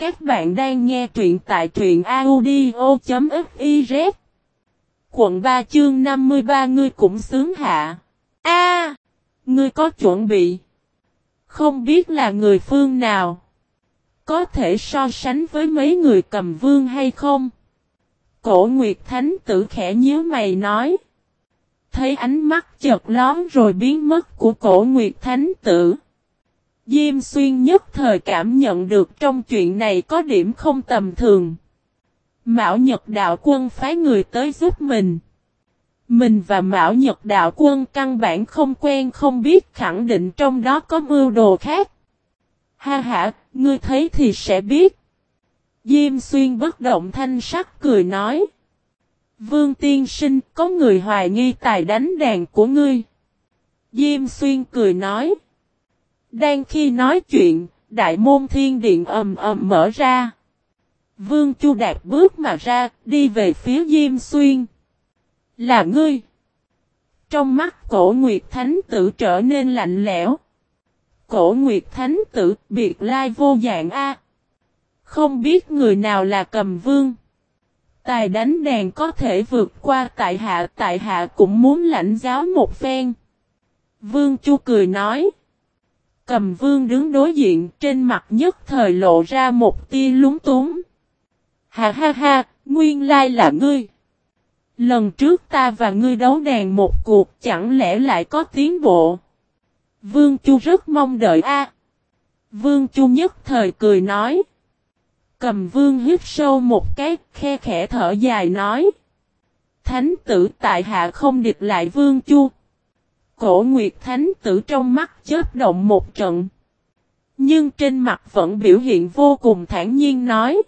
Các bạn đang nghe truyện tại truyện audio.fiz Quận 3 chương 53 ngươi cũng sướng hạ. A, Ngươi có chuẩn bị. Không biết là người phương nào. Có thể so sánh với mấy người cầm vương hay không? Cổ Nguyệt Thánh tử khẽ nhíu mày nói. Thấy ánh mắt chợt lón rồi biến mất của cổ Nguyệt Thánh tử. Diêm xuyên nhất thời cảm nhận được trong chuyện này có điểm không tầm thường. Mão Nhật Đạo Quân phái người tới giúp mình. Mình và Mão Nhật Đạo Quân căn bản không quen không biết khẳng định trong đó có mưu đồ khác. Ha ha, ngươi thấy thì sẽ biết. Diêm xuyên bất động thanh sắc cười nói. Vương tiên sinh có người hoài nghi tài đánh đàn của ngươi. Diêm xuyên cười nói. Đang khi nói chuyện, đại môn thiên điện ầm ầm mở ra. Vương Chu Đạt bước mà ra, đi về phía Diêm Xuyên. Là ngươi. Trong mắt cổ Nguyệt Thánh tử trở nên lạnh lẽo. Cổ Nguyệt Thánh tử biệt lai vô dạng A. Không biết người nào là cầm vương. Tài đánh đàn có thể vượt qua tại hạ tại hạ cũng muốn lãnh giáo một phen. Vương Chu cười nói. Cầm vương đứng đối diện trên mặt nhất thời lộ ra một tia lúng túng. Ha ha ha, nguyên lai là ngươi. Lần trước ta và ngươi đấu đàn một cuộc chẳng lẽ lại có tiến bộ. Vương Chu rất mong đợi a. Vương Chu nhất thời cười nói. Cầm vương hít sâu một cái, khe khẽ thở dài nói. Thánh tử tại hạ không địch lại vương chu. Cổ Nguyệt Thánh tử trong mắt chớp động một trận. Nhưng trên mặt vẫn biểu hiện vô cùng thản nhiên nói.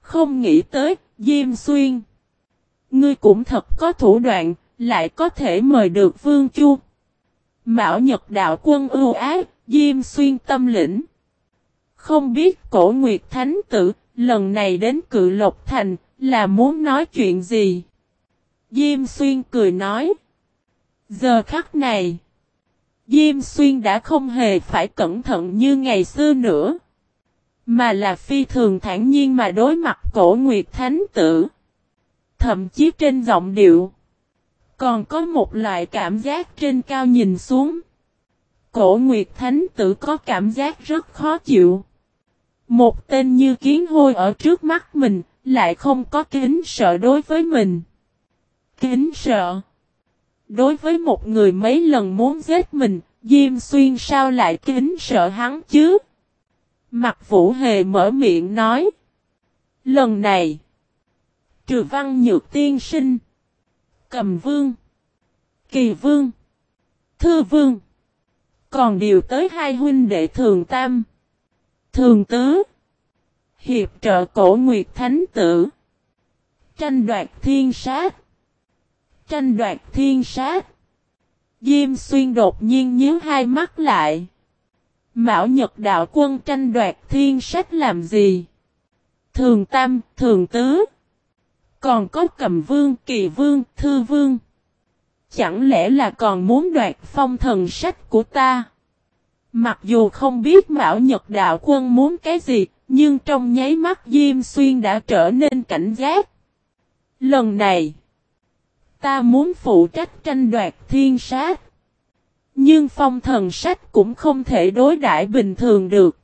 Không nghĩ tới, Diêm Xuyên. Ngươi cũng thật có thủ đoạn, lại có thể mời được Vương Chu. Mạo Nhật Đạo Quân ưu ác, Diêm Xuyên tâm lĩnh. Không biết cổ Nguyệt Thánh tử, lần này đến cự Lộc Thành, là muốn nói chuyện gì? Diêm Xuyên cười nói. Giờ khắc này, Diêm Xuyên đã không hề phải cẩn thận như ngày xưa nữa. Mà là phi thường thản nhiên mà đối mặt cổ Nguyệt Thánh tử. Thậm chí trên giọng điệu. Còn có một loại cảm giác trên cao nhìn xuống. Cổ Nguyệt Thánh tử có cảm giác rất khó chịu. Một tên như kiến hôi ở trước mắt mình, lại không có kính sợ đối với mình. Kính sợ. Đối với một người mấy lần muốn giết mình, Diêm Xuyên sao lại kính sợ hắn chứ? Mặt Vũ Hề mở miệng nói. Lần này, trừ văn nhược tiên sinh, cầm vương, kỳ vương, thư vương, còn điều tới hai huynh đệ thường tam. Thường tứ. Hiệp trợ cổ Nguyệt Thánh Tử. Tranh đoạt thiên sát. Tranh đoạt thiên sát. Diêm xuyên đột nhiên nhíu hai mắt lại. Mão Nhật Đạo Quân tranh đoạt thiên sách làm gì? Thường Tam, Thường Tứ. Còn có Cầm Vương, Kỳ Vương, Thư Vương. Chẳng lẽ là còn muốn đoạt phong thần sách của ta? Mặc dù không biết Mão Nhật Đạo Quân muốn cái gì, nhưng trong nháy mắt Diêm Xuyên đã trở nên cảnh giác. Lần này, ta muốn phụ trách tranh đoạt thiên sát. Nhưng phong thần sách cũng không thể đối đãi bình thường được.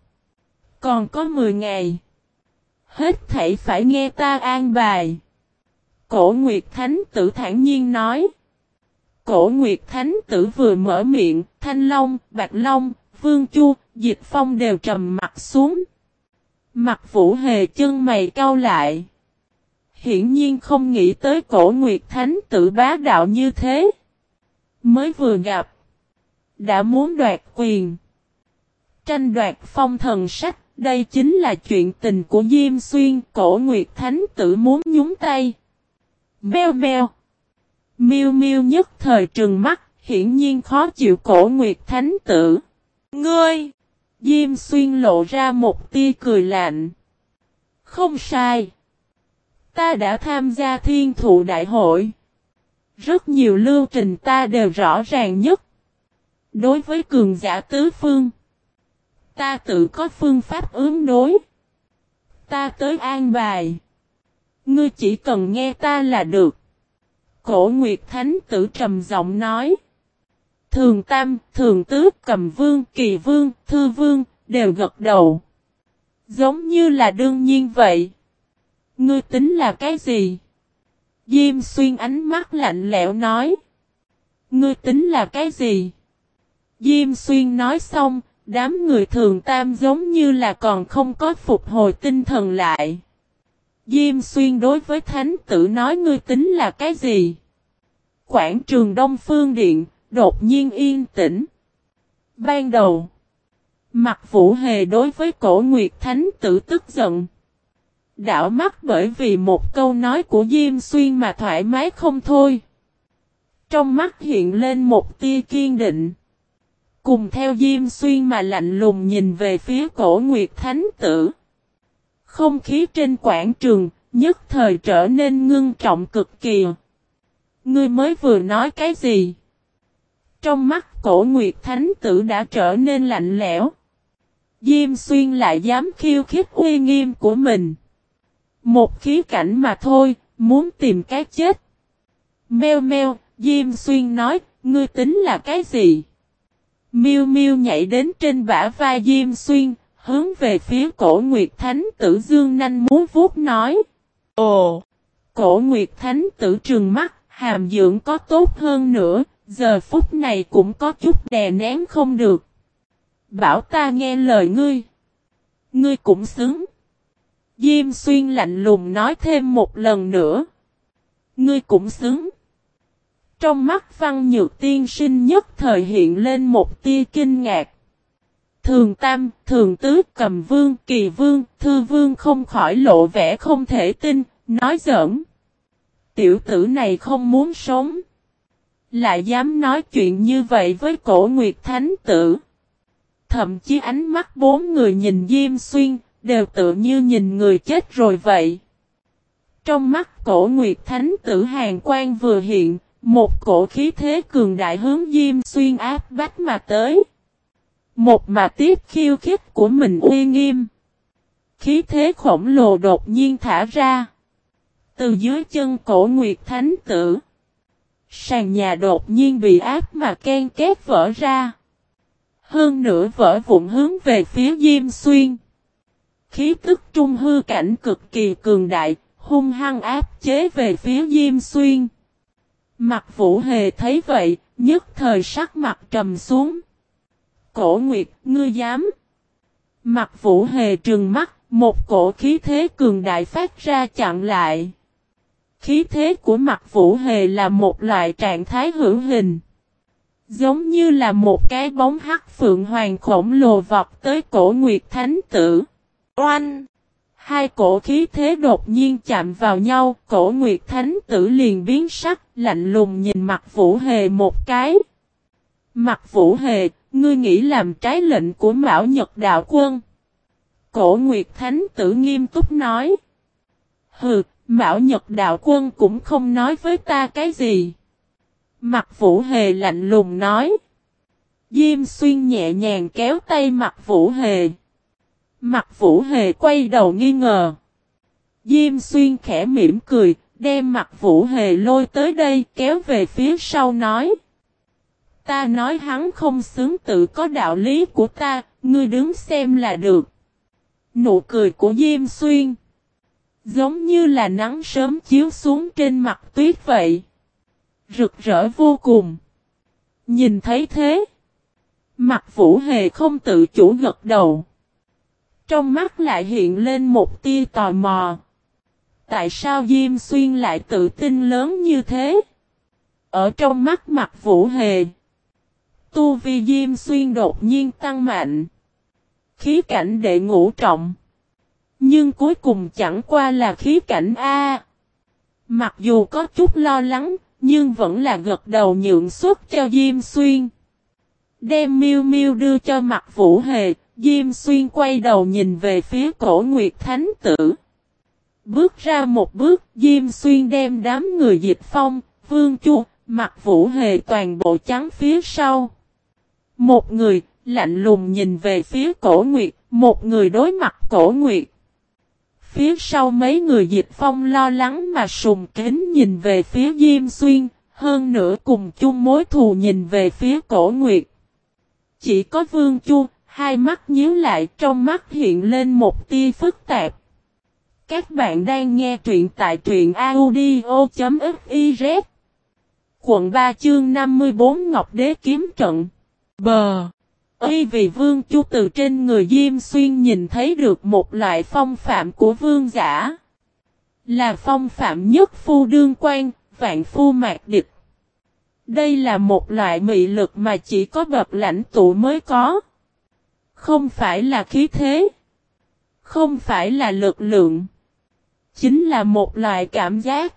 Còn có 10 ngày. Hết thảy phải nghe ta an bài. Cổ Nguyệt Thánh tử thản nhiên nói. Cổ Nguyệt Thánh tử vừa mở miệng, Thanh Long, Bạch Long, Vương Chu, Dịch Phong đều trầm mặt xuống. Mặt Vũ Hề chân mày cau lại. Hiển nhiên không nghĩ tới cổ Nguyệt Thánh tự bá đạo như thế. Mới vừa gặp. Đã muốn đoạt quyền. Tranh đoạt phong thần sách. Đây chính là chuyện tình của Diêm Xuyên. Cổ Nguyệt Thánh tự muốn nhúng tay. Beo beo. Miêu miêu nhất thời trừng mắt. Hiển nhiên khó chịu cổ Nguyệt Thánh tử. Ngươi! Diêm xuyên lộ ra một tia cười lạnh. Không sai. Ta đã tham gia thiên thụ đại hội. Rất nhiều lưu trình ta đều rõ ràng nhất. Đối với cường giả tứ phương. Ta tự có phương pháp ứng đối. ta tới an bài. Ngươi chỉ cần nghe ta là được. Cổ Nguyệt Thánh tử trầm giọng nói. Thường Tam, Thường tứ, Cầm Vương, Kỳ Vương, Thư Vương, đều gật đầu. Giống như là đương nhiên vậy. Ngươi tính là cái gì? Diêm xuyên ánh mắt lạnh lẽo nói. Ngươi tính là cái gì? Diêm xuyên nói xong, đám người thường tam giống như là còn không có phục hồi tinh thần lại. Diêm xuyên đối với thánh tử nói ngươi tính là cái gì? Quảng trường Đông Phương Điện, đột nhiên yên tĩnh. Ban đầu, mặt vũ hề đối với cổ nguyệt thánh tử tức giận. Đảo mắt bởi vì một câu nói của Diêm Xuyên mà thoải mái không thôi. Trong mắt hiện lên một tia kiên định. Cùng theo Diêm Xuyên mà lạnh lùng nhìn về phía cổ Nguyệt Thánh Tử. Không khí trên quảng trường, nhất thời trở nên ngưng trọng cực kỳ. Ngươi mới vừa nói cái gì? Trong mắt cổ Nguyệt Thánh Tử đã trở nên lạnh lẽo. Diêm Xuyên lại dám khiêu khích uy nghiêm của mình. Một khí cảnh mà thôi, muốn tìm cái chết. Meo meo, Diêm Xuyên nói, ngươi tính là cái gì? Miu Miu nhảy đến trên bả vai Diêm Xuyên, hướng về phía cổ Nguyệt Thánh tử Dương Nanh muốn vuốt nói. Ồ! Cổ Nguyệt Thánh tử trừng mắt, hàm dưỡng có tốt hơn nữa, giờ phút này cũng có chút đè nén không được. Bảo ta nghe lời ngươi. Ngươi cũng xứng. Diêm xuyên lạnh lùng nói thêm một lần nữa. Ngươi cũng xứng. Trong mắt văn nhược tiên sinh nhất thời hiện lên một tia kinh ngạc. Thường Tam, Thường Tứ, Cầm Vương, Kỳ Vương, Thư Vương không khỏi lộ vẻ không thể tin, nói giỡn. Tiểu tử này không muốn sống. Lại dám nói chuyện như vậy với cổ Nguyệt Thánh Tử. Thậm chí ánh mắt bốn người nhìn Diêm Xuyên, đều tự như nhìn người chết rồi vậy. Trong mắt cổ Nguyệt Thánh Tử Hàng Quan vừa hiện, một cổ khí thế cường đại hướng Diêm Xuyên áp bách mà tới. Một mà tiếp khiêu khích của mình uy nghiêm. Khí thế khổng lồ đột nhiên thả ra. Từ dưới chân cổ Nguyệt Thánh Tử. Sàn nhà đột nhiên bị áp mà ken két vỡ ra. Hơn nữa vỡ vụn hướng về phía Diêm Xuyên. Khí tức trung hư cảnh cực kỳ cường đại, hung hăng áp chế về phía Diêm Xuyên. Mặt vũ hề thấy vậy, nhất thời sắc mặt trầm xuống. Cổ Nguyệt, ngươi dám. Mặt vũ hề trừng mắt, một cổ khí thế cường đại phát ra chặn lại. Khí thế của mặt vũ hề là một loại trạng thái hữu hình. Giống như là một cái bóng hắc phượng hoàng khổng lồ vọt tới cổ Nguyệt Thánh Tử. Oanh! Hai cổ khí thế đột nhiên chạm vào nhau, cổ Nguyệt Thánh Tử liền biến sắc, lạnh lùng nhìn mặt Vũ Hề một cái. Mặt Vũ Hề, ngươi nghĩ làm trái lệnh của Mão Nhật Đạo Quân. Cổ Nguyệt Thánh Tử nghiêm túc nói. Hừ, Mão Nhật Đạo Quân cũng không nói với ta cái gì. Mặt Vũ Hề lạnh lùng nói. Diêm xuyên nhẹ nhàng kéo tay mặt Vũ Hề. Mặt Vũ Hề quay đầu nghi ngờ. Diêm xuyên khẽ mỉm cười, đem mặt Vũ Hề lôi tới đây kéo về phía sau nói. Ta nói hắn không xứng tự có đạo lý của ta, ngươi đứng xem là được. Nụ cười của Diêm Xuyên. Giống như là nắng sớm chiếu xuống trên mặt tuyết vậy. Rực rỡ vô cùng. Nhìn thấy thế. Mặt Vũ Hề không tự chủ gật đầu. Trong mắt lại hiện lên một tia tò mò. Tại sao Diêm Xuyên lại tự tin lớn như thế? Ở trong mắt mặt Vũ Hề. Tu vi Diêm Xuyên đột nhiên tăng mạnh. Khí cảnh đệ ngũ trọng. Nhưng cuối cùng chẳng qua là khí cảnh A. Mặc dù có chút lo lắng, nhưng vẫn là gật đầu nhượng suất cho Diêm Xuyên. Đem miêu miêu đưa cho mặt Vũ Hề, Diêm Xuyên quay đầu nhìn về phía cổ Nguyệt Thánh Tử. Bước ra một bước, Diêm Xuyên đem đám người dịch phong, Vương Chu, mặt Vũ Hề toàn bộ trắng phía sau. Một người, lạnh lùng nhìn về phía cổ Nguyệt, một người đối mặt cổ Nguyệt. Phía sau mấy người dịch phong lo lắng mà sùng kính nhìn về phía Diêm Xuyên, hơn nữa cùng chung mối thù nhìn về phía cổ nguyệt. Chỉ có Vương Chu, hai mắt nhíu lại trong mắt hiện lên một tia phức tạp. Các bạn đang nghe truyện tại truyện audio.fiz Quận 3 chương 54 Ngọc Đế kiếm trận Bờ Ây vì Vương Chu từ trên người Diêm Xuyên nhìn thấy được một loại phong phạm của vương giả. Là phong phạm nhất phu đương quan, vạn phu mạc địch. Đây là một loại mị lực mà chỉ có bậc lãnh tụ mới có. Không phải là khí thế. Không phải là lực lượng. Chính là một loại cảm giác.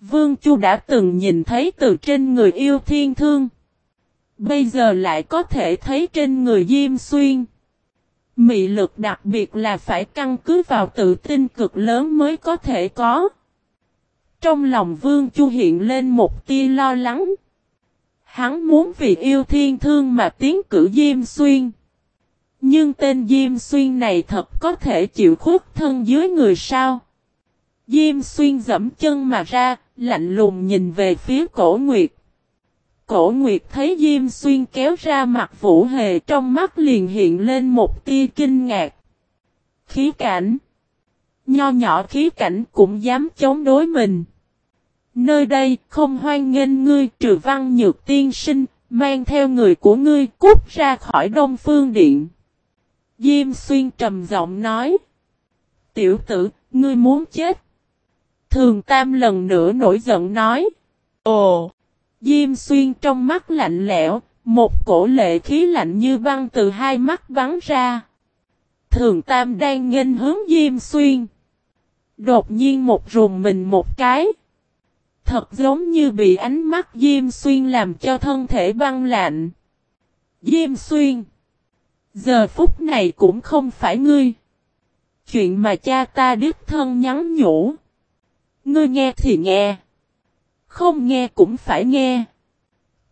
Vương Chu đã từng nhìn thấy từ trên người yêu thiên thương. Bây giờ lại có thể thấy trên người Diêm Xuyên. Mị lực đặc biệt là phải căn cứ vào tự tin cực lớn mới có thể có. Trong lòng Vương Chu hiện lên một tia lo lắng. Hắn muốn vì yêu thiên thương mà tiến cử Diêm Xuyên. Nhưng tên Diêm Xuyên này thật có thể chịu khuất thân dưới người sao? Diêm Xuyên dẫm chân mà ra, lạnh lùng nhìn về phía cổ Nguyệt. Cổ Nguyệt thấy Diêm Xuyên kéo ra mặt Vũ Hề trong mắt liền hiện lên một tia kinh ngạc. Khí cảnh. Nho nhỏ khí cảnh cũng dám chống đối mình. Nơi đây không hoan nghênh ngươi trừ văn nhược tiên sinh, mang theo người của ngươi cút ra khỏi Đông Phương Điện. Diêm Xuyên trầm giọng nói. Tiểu tử, ngươi muốn chết. Thường Tam lần nữa nổi giận nói. Ồ! Diêm xuyên trong mắt lạnh lẽo, một cổ lệ khí lạnh như băng từ hai mắt bắn ra. Thường Tam đang nghênh hướng Diêm xuyên. Đột nhiên một rùng mình một cái. Thật giống như bị ánh mắt Diêm xuyên làm cho thân thể băng lạnh. Diêm xuyên. Giờ phút này cũng không phải ngươi. Chuyện mà cha ta đích thân nhắn nhủ. Ngươi nghe thì nghe. Không nghe cũng phải nghe.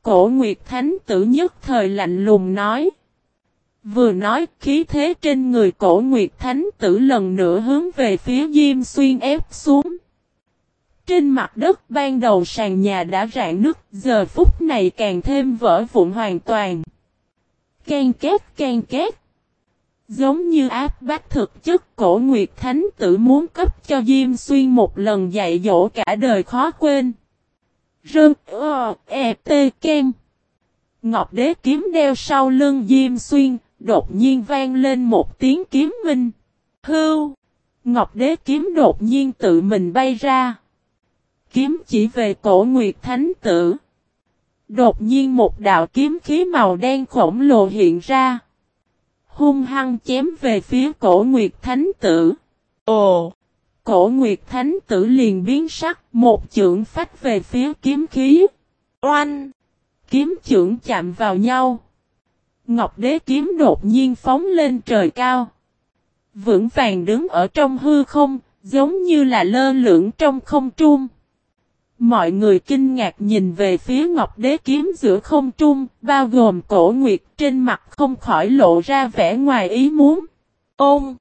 Cổ Nguyệt Thánh tử nhất thời lạnh lùng nói. Vừa nói khí thế trên người cổ Nguyệt Thánh tử lần nữa hướng về phía Diêm Xuyên ép xuống. Trên mặt đất ban đầu sàn nhà đã rạn nứt, giờ phút này càng thêm vỡ vụn hoàn toàn. Can két can két. Giống như áp bách thực chất cổ Nguyệt Thánh tử muốn cấp cho Diêm Xuyên một lần dạy dỗ cả đời khó quên. Rơn, ơ, e, tê, kem. Ngọc đế kiếm đeo sau lưng Diêm Xuyên, đột nhiên vang lên một tiếng kiếm minh. Hưu! Ngọc đế kiếm đột nhiên tự mình bay ra. Kiếm chỉ về cổ Nguyệt Thánh tử. Đột nhiên một đạo kiếm khí màu đen khổng lồ hiện ra. Hung hăng chém về phía cổ Nguyệt Thánh tử. Ồ! Cổ Nguyệt Thánh tử liền biến sắc, một chưởng phách về phía kiếm khí. Oanh! Kiếm chưởng chạm vào nhau. Ngọc đế kiếm đột nhiên phóng lên trời cao. Vững vàng đứng ở trong hư không, giống như là lơ lửng trong không trung. Mọi người kinh ngạc nhìn về phía Ngọc Đế kiếm giữa không trung, bao gồm cổ nguyệt trên mặt không khỏi lộ ra vẻ ngoài ý muốn. Ôm!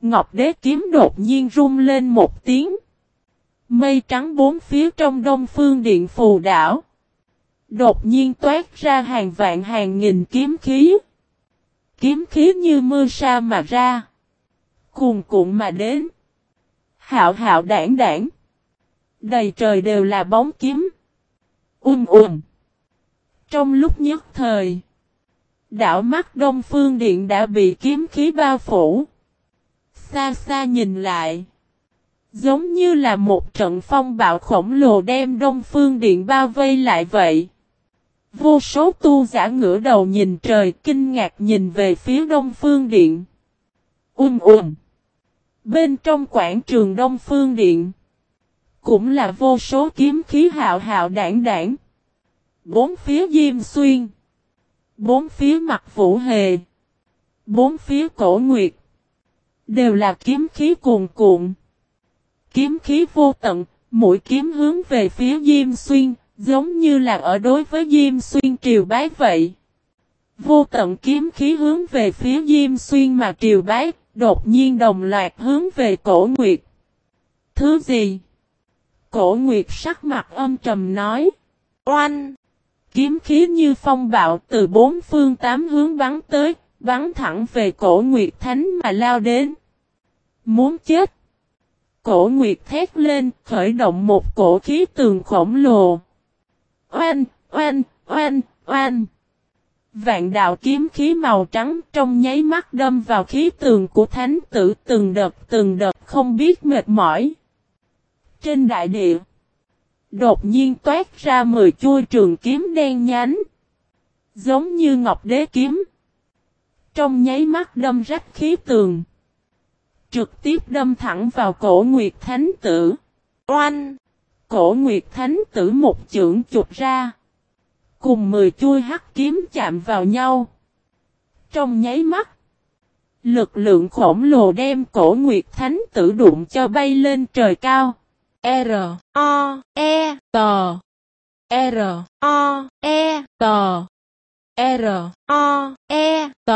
Ngọc đế kiếm đột nhiên rung lên một tiếng. Mây trắng bốn phía trong đông phương điện phù đảo. Đột nhiên toát ra hàng vạn hàng nghìn kiếm khí. Kiếm khí như mưa sa mà ra. Cuồn cuộn mà đến. Hạo hạo đảng đảng. Đầy trời đều là bóng kiếm. Um um. Trong lúc nhất thời. Đảo mắt Đông Phương Điện đã bị kiếm khí bao phủ. Xa xa nhìn lại. Giống như là một trận phong bạo khổng lồ đem Đông Phương Điện bao vây lại vậy. Vô số tu giả ngửa đầu nhìn trời, kinh ngạc nhìn về phía Đông Phương Điện. Um um. Bên trong quảng trường Đông Phương Điện. Cũng là vô số kiếm khí hạo hạo đảng đảng. Bốn phía Diêm Xuyên. Bốn phía mặt Vũ Hề. Bốn phía Cổ Nguyệt. Đều là kiếm khí cuồn cuộn. Kiếm khí vô tận, mũi kiếm hướng về phía Diêm Xuyên, giống như là ở đối với Diêm Xuyên triều bái vậy. Vô tận kiếm khí hướng về phía Diêm Xuyên mà triều bái, đột nhiên đồng loạt hướng về cổ nguyệt. Thứ gì? Cổ nguyệt sắc mặt âm trầm nói. Oanh! Kiếm khí như phong bạo từ bốn phương tám hướng bắn tới, bắn thẳng về cổ nguyệt thánh mà lao đến. Muốn chết! Cổ nguyệt thét lên, khởi động một cổ khí tường khổng lồ. Oanh! Oanh! Oanh! Oanh! Vạn đạo kiếm khí màu trắng trong nháy mắt đâm vào khí tường của thánh tử từng đợt từng đợt không biết mệt mỏi. Trên đại địa, đột nhiên toát ra mười chuôi trường kiếm đen nhánh. Giống như ngọc đế kiếm. Trong nháy mắt đâm rách khí tường. Trực tiếp đâm thẳng vào cổ Nguyệt Thánh Tử. Oanh! Cổ Nguyệt Thánh Tử một chưởng chụp ra. Cùng mười chuôi hắc kiếm chạm vào nhau. Trong nháy mắt. Lực lượng khổng lồ đem cổ Nguyệt Thánh tử đụng cho bay lên trời cao. R, O, E, T. R, O, E, T. R, O, E, T.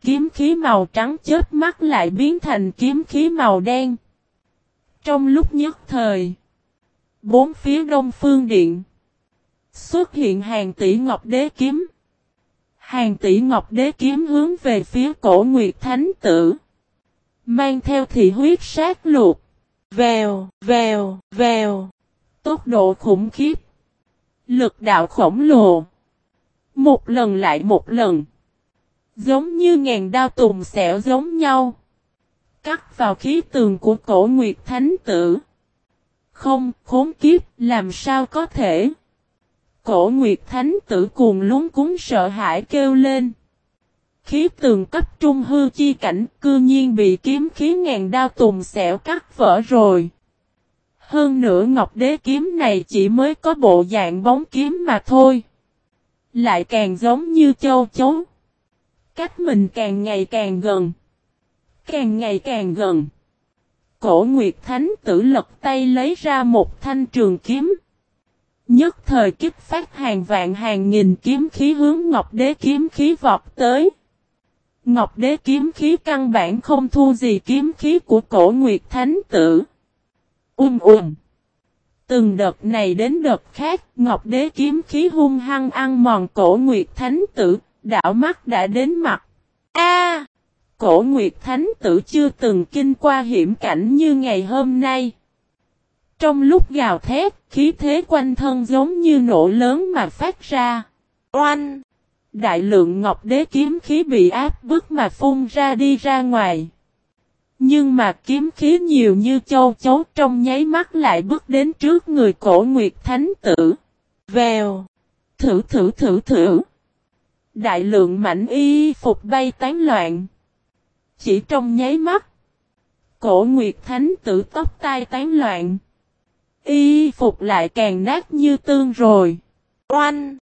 Kiếm khí màu trắng chết mắt lại biến thành kiếm khí màu đen. Trong lúc nhất thời, bốn phía đông phương điện, Xuất hiện hàng tỷ ngọc đế kiếm. Hàng tỷ ngọc đế kiếm hướng về phía cổ Nguyệt Thánh Tử. Mang theo thị huyết sát luộc Vèo, vèo, vèo. Tốc độ khủng khiếp. Lực đạo khổng lồ. Một lần lại một lần. Giống như ngàn đao tùng xẻo giống nhau. Cắt vào khí tường của cổ Nguyệt Thánh Tử. Không, khốn kiếp, làm sao có thể? Cổ Nguyệt Thánh tử cuồng lúng cúng sợ hãi kêu lên. Khí tường cấp trung hư chi cảnh cư nhiên bị kiếm khí ngàn đao tùng xẻo cắt vỡ rồi. Hơn nữa ngọc đế kiếm này chỉ mới có bộ dạng bóng kiếm mà thôi. Lại càng giống như châu chấu. Cách mình càng ngày càng gần. Càng ngày càng gần. Cổ Nguyệt Thánh tử lật tay lấy ra một thanh trường kiếm. Nhất thời kích phát hàng vạn hàng nghìn kiếm khí hướng Ngọc Đế kiếm khí vọt tới. Ngọc Đế kiếm khí căn bản không thu gì kiếm khí của cổ Nguyệt Thánh Tử. Um um. Từng đợt này đến đợt khác, Ngọc Đế kiếm khí hung hăng ăn mòn cổ Nguyệt Thánh Tử, đảo mắt đã đến mặt. A! cổ Nguyệt Thánh Tử chưa từng kinh qua hiểm cảnh như ngày hôm nay. Trong lúc gào thét, khí thế quanh thân giống như nổ lớn mà phát ra. Oanh! Đại lượng ngọc đế kiếm khí bị áp bức mà phun ra đi ra ngoài. Nhưng mà kiếm khí nhiều như châu chấu trong nháy mắt lại bước đến trước người cổ Nguyệt Thánh Tử. Vèo! Thử thử thử thử! Đại lượng mảnh y phục bay tán loạn. Chỉ trong nháy mắt. Cổ Nguyệt Thánh Tử tóc tai tán loạn. Y phục lại càng nát như tương rồi. Oanh!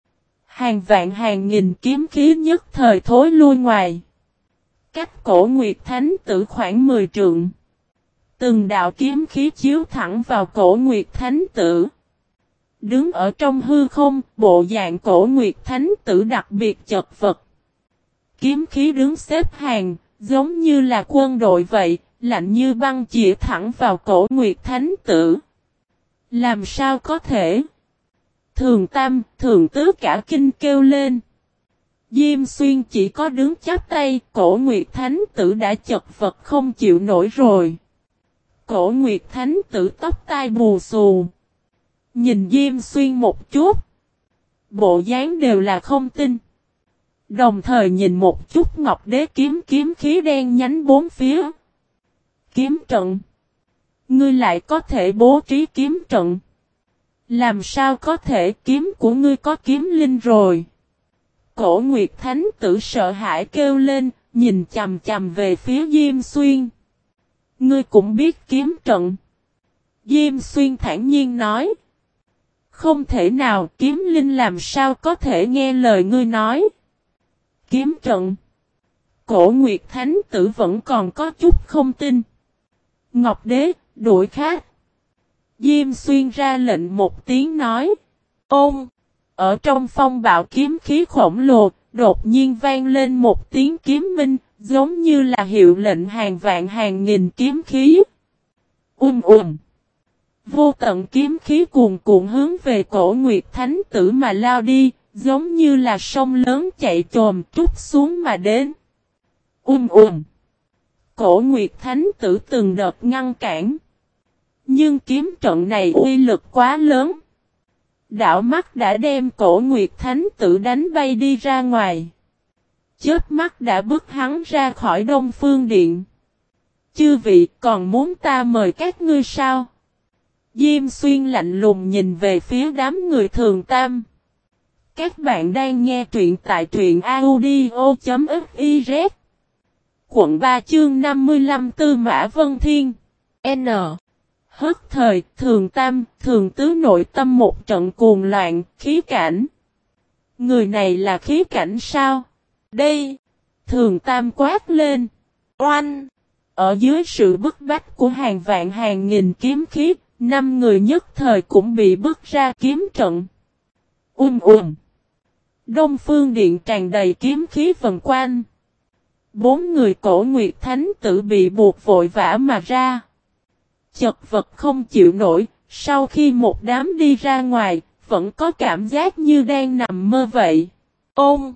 Hàng vạn hàng nghìn kiếm khí nhất thời thối lui ngoài. Cách cổ Nguyệt Thánh tử khoảng 10 trượng. Từng đạo kiếm khí chiếu thẳng vào cổ Nguyệt Thánh tử. Đứng ở trong hư không, bộ dạng cổ Nguyệt Thánh tử đặc biệt chật vật. Kiếm khí đứng xếp hàng, giống như là quân đội vậy, lạnh như băng chỉ thẳng vào cổ Nguyệt Thánh tử. Làm sao có thể? Thường Tam, Thường Tứ cả kinh kêu lên. Diêm xuyên chỉ có đứng chắp tay, cổ Nguyệt Thánh tử đã chật vật không chịu nổi rồi. Cổ Nguyệt Thánh tử tóc tai bù xù. Nhìn Diêm xuyên một chút. Bộ dáng đều là không tin. Đồng thời nhìn một chút ngọc đế kiếm kiếm khí đen nhánh bốn phía. Kiếm trận. Ngươi lại có thể bố trí kiếm trận. Làm sao có thể kiếm của ngươi có kiếm linh rồi. Cổ Nguyệt Thánh tử sợ hãi kêu lên, nhìn chầm chầm về phía Diêm Xuyên. Ngươi cũng biết kiếm trận. Diêm Xuyên thản nhiên nói. Không thể nào kiếm linh làm sao có thể nghe lời ngươi nói. Kiếm trận. Cổ Nguyệt Thánh tử vẫn còn có chút không tin. Ngọc Đế, đuổi khác. Diêm xuyên ra lệnh một tiếng nói. Ôm! Ở trong phong bạo kiếm khí khổng lồ, đột nhiên vang lên một tiếng kiếm minh, giống như là hiệu lệnh hàng vạn hàng nghìn kiếm khí. Um um. Vô tận kiếm khí cuồn cuộn hướng về cổ Nguyệt Thánh Tử mà lao đi, giống như là sông lớn chạy trồm trút xuống mà đến. Um ùm! Cổ Nguyệt Thánh Tử từng đợt ngăn cản. Nhưng kiếm trận này uy lực quá lớn. Đạo mắt đã đem cổ Nguyệt Thánh Tử đánh bay đi ra ngoài. Chớp mắt đã bước hắn ra khỏi Đông Phương Điện. Chư vị, còn muốn ta mời các ngươi sao? Diêm xuyên lạnh lùng nhìn về phía đám người thường tam. Các bạn đang nghe truyện tại truyện audio.fif Quận 3 chương 55 Tư Mã Vân Thiên, N Hất thời, thường tam, thường tứ nội tâm một trận cuồng loạn, khí cảnh. Người này là khí cảnh sao? Đây! Thường tam quát lên. Oanh! Ở dưới sự bức bách của hàng vạn hàng nghìn kiếm khí, năm người nhất thời cũng bị bức ra kiếm trận. Um um! Đông phương điện tràn đầy kiếm khí vần quanh. Bốn người cổ nguyệt thánh tử bị buộc vội vã mà ra. Chật vật không chịu nổi, sau khi một đám đi ra ngoài, vẫn có cảm giác như đang nằm mơ vậy. Ôm!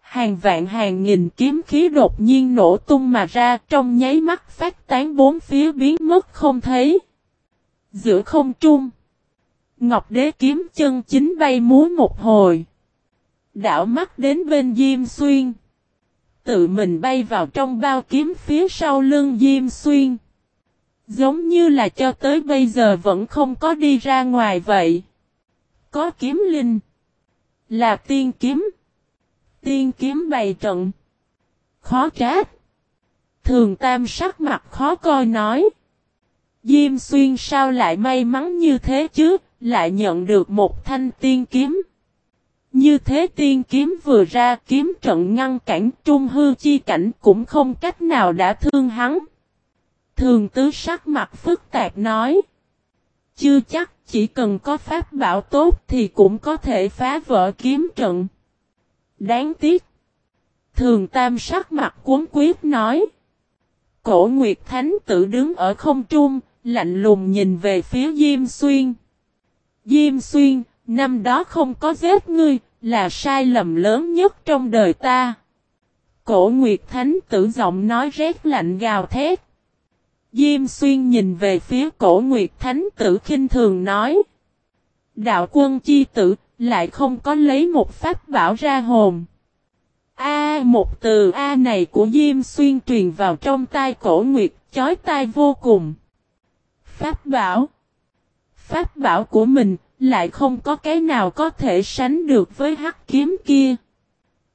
Hàng vạn hàng nghìn kiếm khí đột nhiên nổ tung mà ra trong nháy mắt phát tán bốn phía biến mất không thấy. Giữa không trung. Ngọc đế kiếm chân chính bay múa một hồi. Đảo mắt đến bên Diêm Xuyên. Tự mình bay vào trong bao kiếm phía sau lưng Diêm Xuyên. Giống như là cho tới bây giờ vẫn không có đi ra ngoài vậy. Có kiếm linh. Là tiên kiếm. Tiên kiếm bày trận. Khó trách. Thường tam sắc mặt khó coi nói. Diêm xuyên sao lại may mắn như thế chứ, lại nhận được một thanh tiên kiếm. Như thế tiên kiếm vừa ra kiếm trận ngăn cản trung hư chi cảnh cũng không cách nào đã thương hắn. Thường tứ sắc mặt phức tạp nói. Chưa chắc chỉ cần có pháp bảo tốt thì cũng có thể phá vỡ kiếm trận. Đáng tiếc. Thường tam sắc mặt cuốn quyết nói. Cổ Nguyệt Thánh tự đứng ở không trung, lạnh lùng nhìn về phía Diêm Xuyên. Diêm Xuyên, năm đó không có giết ngươi, là sai lầm lớn nhất trong đời ta. Cổ Nguyệt Thánh tử giọng nói rét lạnh gào thét. Diêm Xuyên nhìn về phía cổ Nguyệt Thánh tử khinh thường nói. Đạo quân chi tử, lại không có lấy một pháp bảo ra hồn. A một từ A này của Diêm Xuyên truyền vào trong tai cổ Nguyệt, chói tai vô cùng. Pháp bảo. Pháp bảo của mình, lại không có cái nào có thể sánh được với hắc kiếm kia.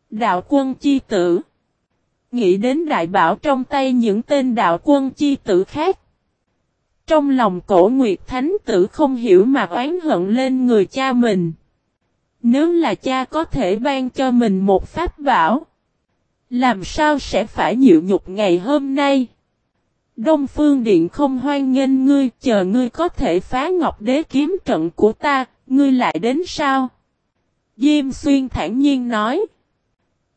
Đạo quân chi tử. Nghĩ đến đại bảo trong tay những tên đạo quân chi tử khác. Trong lòng cổ Nguyệt Thánh tử không hiểu mà oán hận lên người cha mình. Nếu là cha có thể ban cho mình một pháp bảo. Làm sao sẽ phải nhịu nhục ngày hôm nay? Đông Phương Điện không hoan nghênh ngươi, chờ ngươi có thể phá ngọc đế kiếm trận của ta, ngươi lại đến sao? Diêm Xuyên thản nhiên nói.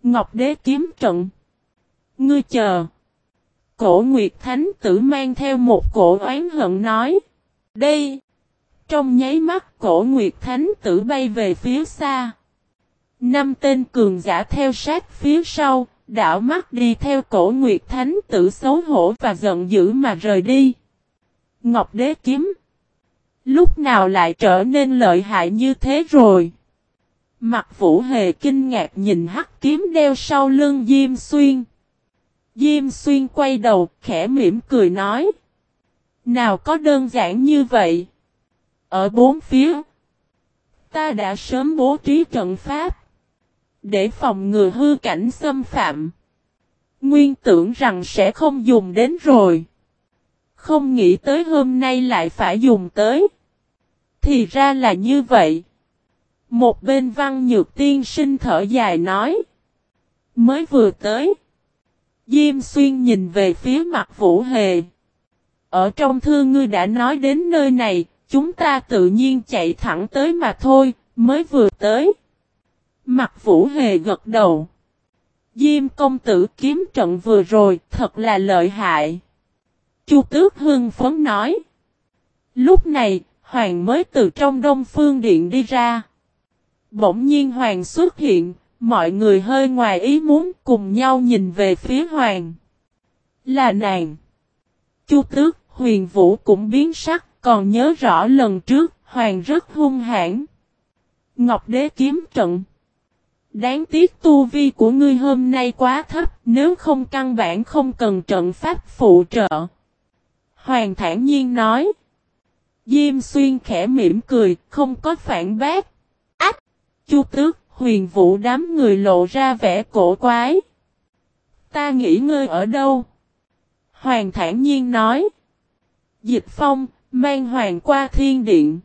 Ngọc đế kiếm trận. Ngươi chờ. Cổ Nguyệt Thánh tử mang theo một cổ oán hận nói. Đây. Trong nháy mắt cổ Nguyệt Thánh tử bay về phía xa. Năm tên cường giả theo sát phía sau, đảo mắt đi theo cổ Nguyệt Thánh tử xấu hổ và giận dữ mà rời đi. Ngọc Đế Kiếm Lúc nào lại trở nên lợi hại như thế rồi? Mặt vũ hề kinh ngạc nhìn hắc kiếm đeo sau lưng Diêm Xuyên. Diêm Xuyên quay đầu, khẽ mỉm cười nói. Nào có đơn giản như vậy? Ở bốn phía, ta đã sớm bố trí trận pháp. Để phòng ngừa hư cảnh xâm phạm. Nguyên tưởng rằng sẽ không dùng đến rồi. Không nghĩ tới hôm nay lại phải dùng tới. Thì ra là như vậy. Một bên văn nhược tiên sinh thở dài nói. Mới vừa tới. Diêm xuyên nhìn về phía mặt vũ hề. Ở trong thư ngươi đã nói đến nơi này, chúng ta tự nhiên chạy thẳng tới mà thôi, mới vừa tới. Mặt vũ hề gật đầu. Diêm công tử kiếm trận vừa rồi thật là lợi hại. Chu tước hưng phấn nói. Lúc này, Hoàng mới từ trong đông phương điện đi ra. Bỗng nhiên Hoàng xuất hiện, mọi người hơi ngoài ý muốn cùng nhau nhìn về phía Hoàng. Là nàng. Chu tước, huyền vũ cũng biến sắc, còn nhớ rõ lần trước, Hoàng rất hung hãn. Ngọc đế kiếm trận. Đáng tiếc tu vi của ngươi hôm nay quá thấp, nếu không căn bản không cần trận pháp phụ trợ. Hoàng thản nhiên nói. Diêm xuyên khẽ mỉm cười, không có phản bác. Ách! Chu tước, huyền vũ đám người lộ ra vẻ cổ quái. Ta nghĩ ngươi ở đâu? Hoàng thản nhiên nói. Dịch phong, mang hoàng qua thiên điện.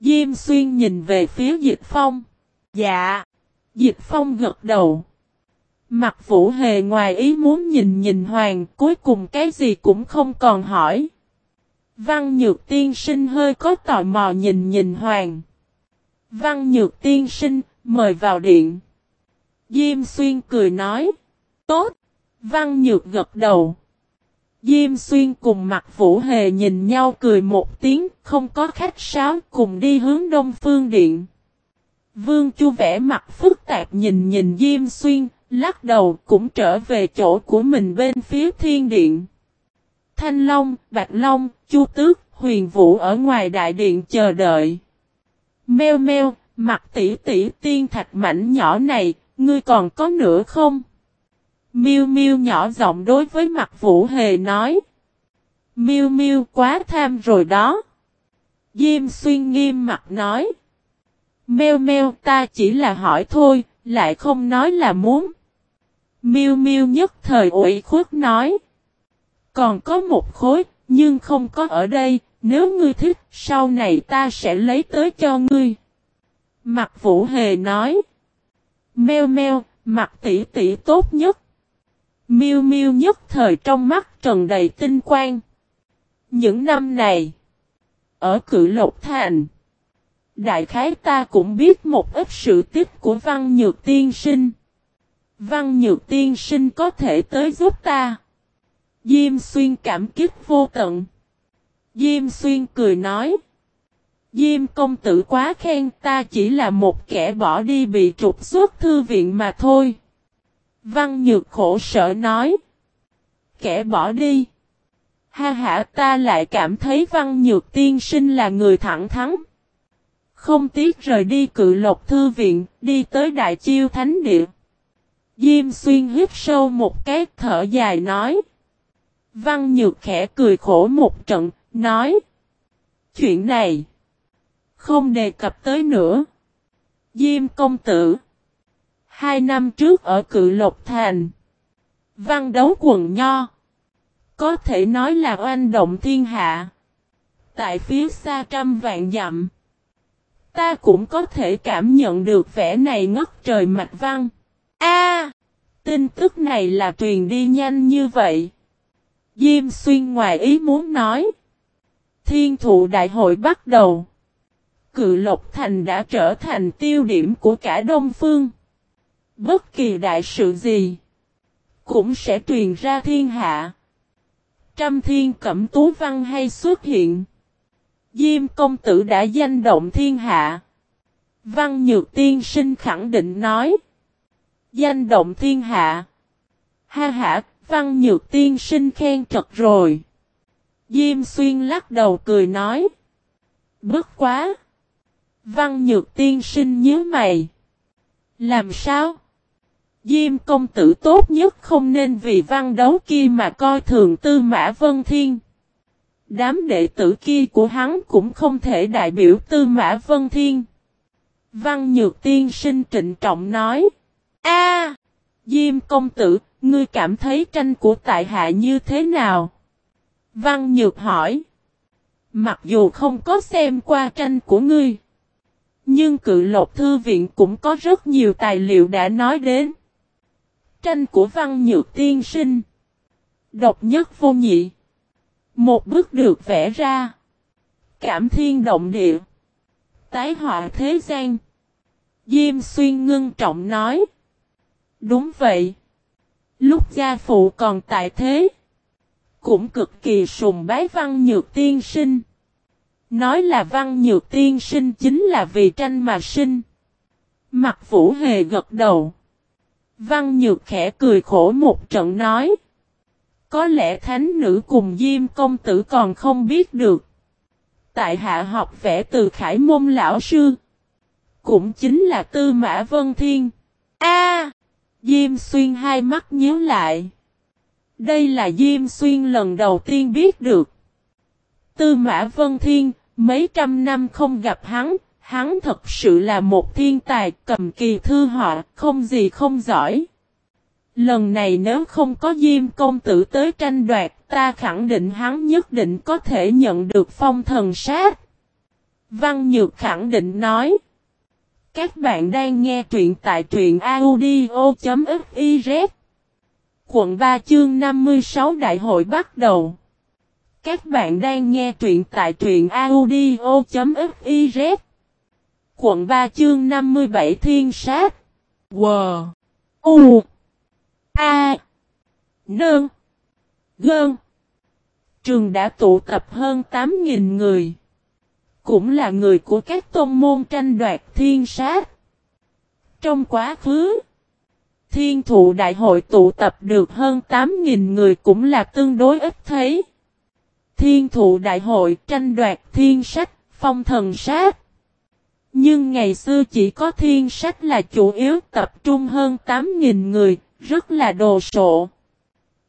Diêm xuyên nhìn về phía dịch phong. Dạ. Dịch phong gật đầu. Mặt vũ hề ngoài ý muốn nhìn nhìn hoàng, cuối cùng cái gì cũng không còn hỏi. Văn nhược tiên sinh hơi có tò mò nhìn nhìn hoàng. Văn nhược tiên sinh, mời vào điện. Diêm xuyên cười nói. Tốt. Văn nhược gật đầu. Diêm xuyên cùng mặt vũ hề nhìn nhau cười một tiếng, không có khách sáo cùng đi hướng đông phương điện. Vương Chu vẽ mặt phức tạp nhìn nhìn Diêm Xuyên, lắc đầu cũng trở về chỗ của mình bên phía thiên điện. Thanh Long, Bạch Long, Chu Tước, Huyền Vũ ở ngoài đại điện chờ đợi. Meo meo, mặt tỷ tỷ tiên thạch mảnh nhỏ này, ngươi còn có nữa không? Miêu Miêu nhỏ giọng đối với mặt Vũ Hề nói. Miêu Miêu quá tham rồi đó. Diêm xuyên nghiêm mặt nói. Meo meo ta chỉ là hỏi thôi, lại không nói là muốn. Miêu Miêu nhất thời ủy khuất nói. Còn có một khối, nhưng không có ở đây, nếu ngươi thích, sau này ta sẽ lấy tới cho ngươi. Mặt Vũ Hề nói. Meo meo, mặt tỷ tỷ tốt nhất. Miêu Miêu nhất thời trong mắt trần đầy tinh quang. Những năm này, ở cự lộc thành, đại khái ta cũng biết một ít sự tích của văn nhược tiên sinh. Văn nhược tiên sinh có thể tới giúp ta. Diêm xuyên cảm kích vô tận. Diêm xuyên cười nói. Diêm công tử quá khen ta chỉ là một kẻ bỏ đi bị trục xuất thư viện mà thôi. Văn nhược khổ sở nói. Kẻ bỏ đi. Ha ha ta lại cảm thấy văn nhược tiên sinh là người thẳng thắn. Không tiếc rời đi cự lộc thư viện, đi tới đại chiêu thánh địa. Diêm xuyên hít sâu một cái thở dài nói. Văn nhược khẽ cười khổ một trận, nói. Chuyện này. Không đề cập tới nữa. Diêm công tử. Hai năm trước ở cự lộc thành. Văn đấu quần nho. Có thể nói là oanh động thiên hạ. Tại phía xa trăm vạn dặm. Ta cũng có thể cảm nhận được vẻ này ngất trời mạch văn. A, Tin tức này là truyền đi nhanh như vậy. Diêm xuyên ngoài ý muốn nói. Thiên thụ đại hội bắt đầu. Cự Lộc Thành đã trở thành tiêu điểm của cả Đông Phương. Bất kỳ đại sự gì. Cũng sẽ truyền ra thiên hạ. Trăm thiên cẩm tú văn hay xuất hiện. Diêm công tử đã danh động thiên hạ. Văn Nhược Tiên Sinh khẳng định nói. Danh động thiên hạ. Ha ha, Văn Nhược Tiên Sinh khen trật rồi. Diêm Xuyên lắc đầu cười nói. Bất quá. Văn Nhược Tiên Sinh nhớ mày. Làm sao? Diêm công tử tốt nhất không nên vì văn đấu kia mà coi thường tư mã Vân Thiên. Đám đệ tử kia của hắn cũng không thể đại biểu tư mã Vân Thiên. Văn Nhược Tiên sinh trịnh trọng nói. A, Diêm công tử, ngươi cảm thấy tranh của tại hạ như thế nào? Văn Nhược hỏi. Mặc dù không có xem qua tranh của ngươi. Nhưng cự lộc thư viện cũng có rất nhiều tài liệu đã nói đến. Tranh của văn nhược tiên sinh. Độc nhất vô nhị. Một bức được vẽ ra. Cảm thiên động địa. Tái họa thế gian. Diêm xuyên ngưng trọng nói. Đúng vậy. Lúc gia phụ còn tại thế. Cũng cực kỳ sùng bái văn nhược tiên sinh. Nói là văn nhược tiên sinh chính là vì tranh mà sinh. Mặt vũ hề gật đầu. Văn nhược khẽ cười khổ một trận nói. Có lẽ thánh nữ cùng Diêm công tử còn không biết được. Tại hạ học vẽ từ khải môn lão sư. Cũng chính là tư mã vân thiên. A Diêm xuyên hai mắt nhíu lại. Đây là Diêm xuyên lần đầu tiên biết được. Tư mã vân thiên, mấy trăm năm không gặp hắn, hắn thật sự là một thiên tài cầm kỳ thư họa, không gì không giỏi. Lần này nếu không có Diêm công tử tới tranh đoạt, ta khẳng định hắn nhất định có thể nhận được phong thần sát. Văn Nhược khẳng định nói. Các bạn đang nghe truyện tại truyện audio.fiz. Quận 3 chương 56 đại hội bắt đầu. Các bạn đang nghe truyện tại truyện audio.fiz. Quận 3 chương 57 thiên sát. W U. A. Nương. Gơn. Trường đã tụ tập hơn 8.000 người. Cũng là người của các tôn môn tranh đoạt thiên sát. Trong quá khứ, thiên thụ đại hội tụ tập được hơn 8.000 người cũng là tương đối ít thấy. Thiên thụ đại hội tranh đoạt thiên sách, phong thần sát. Nhưng ngày xưa chỉ có thiên sách là chủ yếu tập trung hơn 8.000 người, rất là đồ sộ.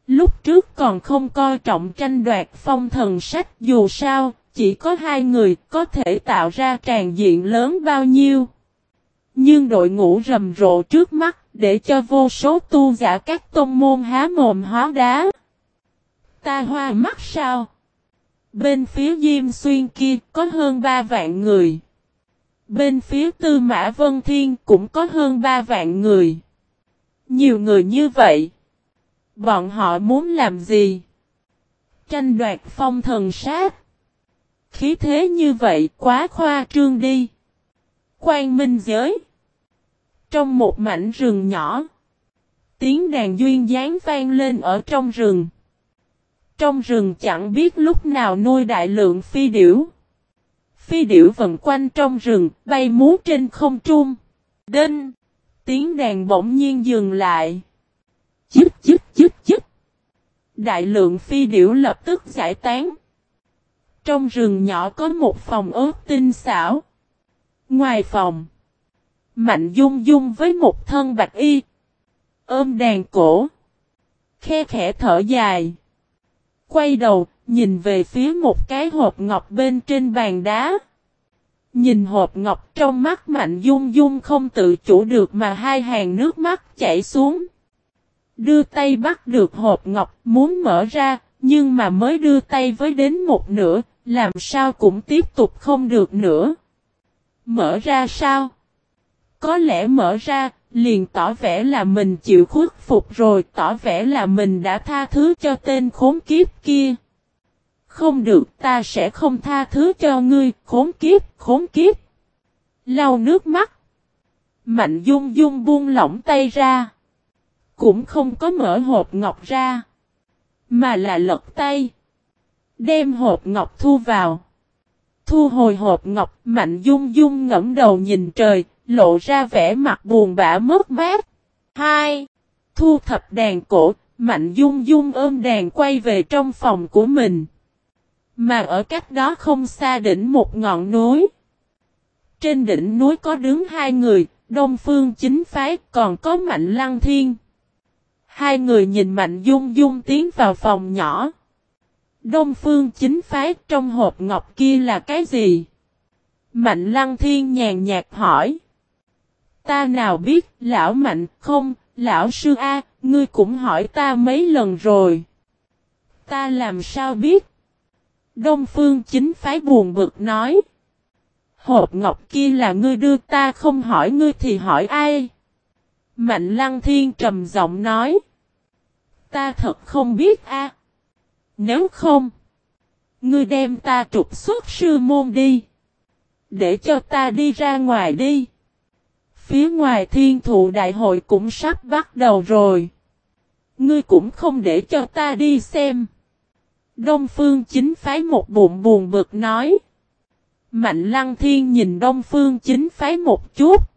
Lúc trước còn không coi trọng tranh đoạt phong thần sách dù sao, chỉ có hai người có thể tạo ra tràn diện lớn bao nhiêu. Nhưng đội ngũ rầm rộ trước mắt để cho vô số tu giả các tôn môn há mồm hóa đá. Ta hoa mắt sao? Bên phía Diêm Xuyên kia có hơn ba vạn người. Bên phía Tư Mã Vân Thiên cũng có hơn ba vạn người. Nhiều người như vậy. Bọn họ muốn làm gì? Tranh đoạt phong thần sát. Khí thế như vậy quá khoa trương đi. Quang minh giới. Trong một mảnh rừng nhỏ. Tiếng đàn duyên dáng vang lên ở trong rừng. Trong rừng chẳng biết lúc nào nuôi đại lượng phi điểu. Phi điểu vần quanh trong rừng, bay múa trên không trung. Đinh! Tiếng đàn bỗng nhiên dừng lại. Chích chích chích chích. Đại lượng phi điểu lập tức giải tán. Trong rừng nhỏ có một phòng ớt tinh xảo. Ngoài phòng, Mạnh Dung Dung với một thân bạch y. Ôm đàn cổ. Khe khẽ thở dài. Quay đầu, nhìn về phía một cái hộp ngọc bên trên bàn đá. Nhìn hộp ngọc trong mắt Mạnh Dung Dung không tự chủ được mà hai hàng nước mắt chảy xuống. Đưa tay bắt được hộp ngọc muốn mở ra, nhưng mà mới đưa tay với đến một nửa, làm sao cũng tiếp tục không được nữa. Mở ra sao? Có lẽ mở ra, liền tỏ vẻ là mình chịu khuất phục rồi, tỏ vẻ là mình đã tha thứ cho tên khốn kiếp kia. Không được, ta sẽ không tha thứ cho ngươi, khốn kiếp, khốn kiếp. Lau nước mắt. Mạnh dung dung buông lỏng tay ra. Cũng không có mở hộp ngọc ra. Mà là lật tay. Đem hộp ngọc thu vào. Thu hồi hộp ngọc, Mạnh Dung Dung ngẫm đầu nhìn trời, lộ ra vẻ mặt buồn bã mất mát. 2. Thu thập đàn cổ, Mạnh Dung Dung ôm đàn quay về trong phòng của mình. Mà ở cách đó không xa đỉnh một ngọn núi. Trên đỉnh núi có đứng hai người, Đông Phương chính phái còn có Mạnh Lăng Thiên. Hai người nhìn Mạnh Dung Dung tiến vào phòng nhỏ. Đông phương chính phái trong hộp ngọc kia là cái gì? Mạnh lăng thiên nhàn nhạt hỏi. Ta nào biết, lão mạnh, không, lão sư A, ngươi cũng hỏi ta mấy lần rồi. Ta làm sao biết? Đông phương chính phái buồn bực nói. Hộp ngọc kia là ngươi đưa ta không hỏi ngươi thì hỏi ai? Mạnh lăng thiên trầm giọng nói. Ta thật không biết a. Nếu không, ngươi đem ta trục xuất sư môn đi. Để cho ta đi ra ngoài đi phía ngoài thiên thụ đại hội cũng sắp bắt đầu rồi. Ngươi cũng không để cho ta đi xem. Đông Phương chính phái một bụng buồn bực nói. Mạnh Lăng Thiên nhìn Đông Phương chính phái một chút.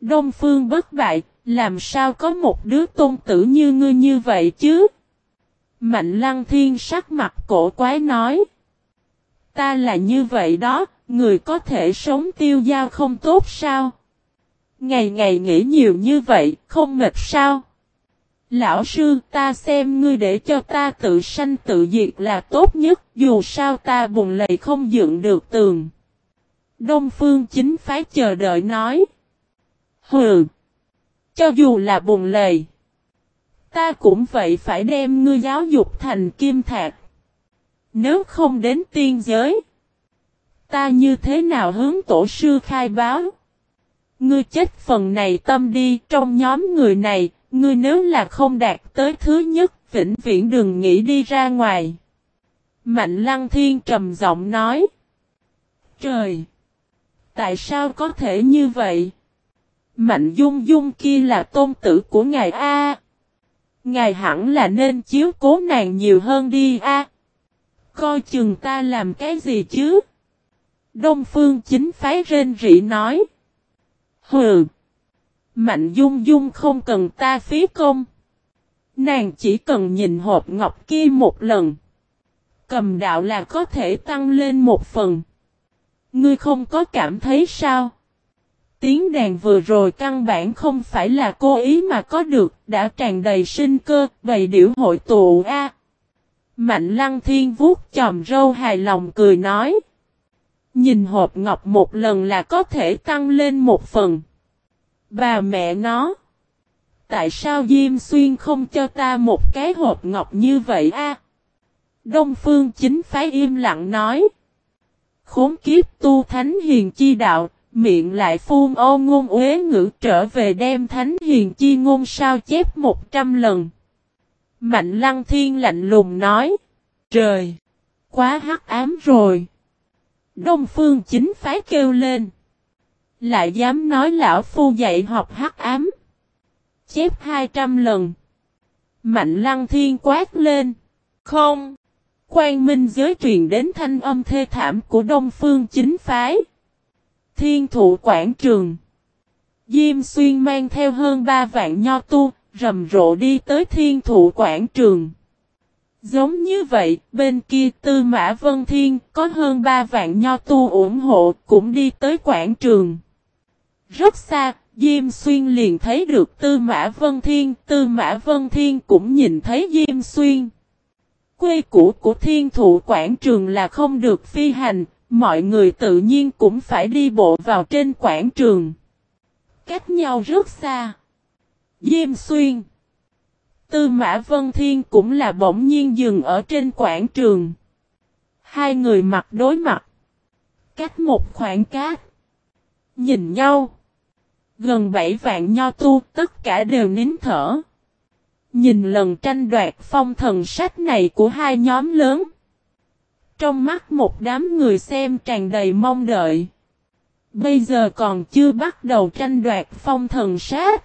Đông Phương bất bại, làm sao có một đứa tôn tử như ngươi như vậy chứ? Mạnh Lăng Thiên sắc mặt cổ quái nói. Ta là như vậy đó, người có thể sống tiêu dao không tốt sao? Ngày ngày nghĩ nhiều như vậy, không mệt sao? Lão sư ta xem ngươi để cho ta tự sanh tự diệt là tốt nhất, dù sao ta bùng lầy không dựng được tường. Đông phương chính phái chờ đợi nói. Hừ! Cho dù là bùng lầy, ta cũng vậy phải đem ngươi giáo dục thành kim thạc. Nếu không đến tiên giới, ta như thế nào hướng tổ sư khai báo? Ngươi chết phần này tâm đi trong nhóm người này, ngươi nếu là không đạt tới thứ nhất, vĩnh viễn đừng nghĩ đi ra ngoài. Mạnh lăng thiên trầm giọng nói. Trời! Tại sao có thể như vậy? Mạnh dung dung kia là tôn tử của ngài A. Ngài hẳn là nên chiếu cố nàng nhiều hơn đi A. Coi chừng ta làm cái gì chứ? Đông phương chính phái rên rỉ nói. Hừ. Mạnh dung dung không cần ta phí công. Nàng chỉ cần nhìn hộp ngọc kia một lần. Cầm đạo là có thể tăng lên một phần. Ngươi không có cảm thấy sao? Tiếng đàn vừa rồi căn bản không phải là cố ý mà có được, đã tràn đầy sinh cơ, đầy điểu hội tụ a. Mạnh lăng thiên vuốt chòm râu hài lòng cười nói. Nhìn hộp ngọc một lần là có thể tăng lên một phần. Bà mẹ nó. Tại sao Diêm Xuyên không cho ta một cái hộp ngọc như vậy a? Đông Phương chính phái im lặng nói. Khốn kiếp tu thánh hiền chi đạo, miệng lại phun ô ngôn uế ngữ trở về đem thánh hiền chi ngôn sao chép một trăm lần. Mạnh lăng thiên lạnh lùng nói. Trời! Quá hắc ám rồi! Đông phương chính phái kêu lên. Lại dám nói lão phu dạy học hắc ám. Chép hai trăm lần. Mạnh lăng thiên quát lên. Không! Quang minh giới truyền đến thanh âm thê thảm của Đông Phương chính phái. Thiên thụ quảng trường. Diêm xuyên mang theo hơn ba vạn nho tu, rầm rộ đi tới thiên thụ quảng trường. Giống như vậy, bên kia Tư Mã Vân Thiên có hơn ba vạn nho tu ủng hộ cũng đi tới quảng trường. Rất xa, Diêm Xuyên liền thấy được Tư Mã Vân Thiên, Tư Mã Vân Thiên cũng nhìn thấy Diêm Xuyên. Quê cũ của thiên thụ quảng trường là không được phi hành, mọi người tự nhiên cũng phải đi bộ vào trên quảng trường. Cách nhau rất xa. Diêm xuyên. Tư Mã Vân Thiên cũng là bỗng nhiên dừng ở trên quảng trường. Hai người mặt đối mặt. Cách một khoảng cát. Nhìn nhau. Gần bảy vạn nho tu, tất cả đều nín thở. Nhìn lần tranh đoạt phong thần sách này của hai nhóm lớn. Trong mắt một đám người xem tràn đầy mong đợi. Bây giờ còn chưa bắt đầu tranh đoạt phong thần sát.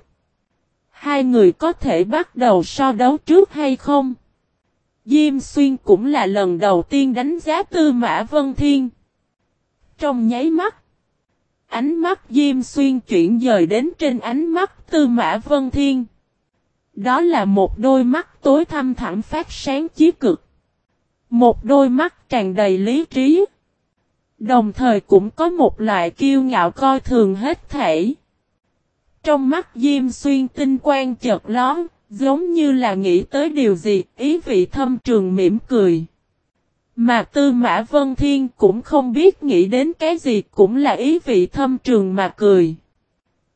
Hai người có thể bắt đầu so đấu trước hay không? Diêm Xuyên cũng là lần đầu tiên đánh giá Tư Mã Vân Thiên. Trong nháy mắt, ánh mắt Diêm Xuyên chuyển dời đến trên ánh mắt Tư Mã Vân Thiên. Đó là một đôi mắt tối thăm thẳm phát sáng chí cực. Một đôi mắt tràn đầy lý trí. Đồng thời cũng có một loại kiêu ngạo coi thường hết thể. Trong mắt Diêm Xuyên tinh quang chợt lón, giống như là nghĩ tới điều gì, ý vị thâm trường mỉm cười. Mà Tư Mã Vân Thiên cũng không biết nghĩ đến cái gì cũng là ý vị thâm trường mà cười.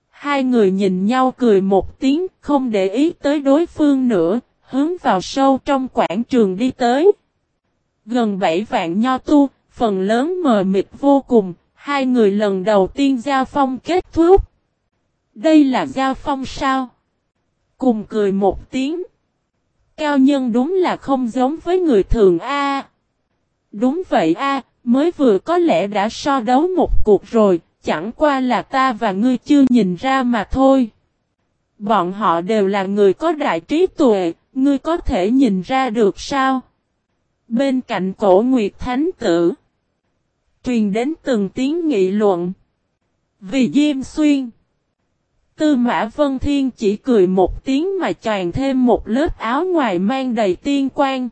Hai người nhìn nhau cười một tiếng, không để ý tới đối phương nữa, hướng vào sâu trong quảng trường đi tới. Gần bảy vạn nho tu, phần lớn mờ mịt vô cùng, hai người lần đầu tiên giao phong kết thúc. Đây là giao phong sao? Cùng cười một tiếng. Cao nhân đúng là không giống với người thường A. đúng vậy A, mới vừa có lẽ đã so đấu một cuộc rồi, chẳng qua là ta và ngươi chưa nhìn ra mà thôi. Bọn họ đều là người có đại trí tuệ, ngươi có thể nhìn ra được sao? Bên cạnh cổ Nguyệt Thánh Tử, truyền đến từng tiếng nghị luận. Vì Diêm Xuyên, Tư Mã Vân Thiên chỉ cười một tiếng mà tràn thêm một lớp áo ngoài mang đầy tiên quan.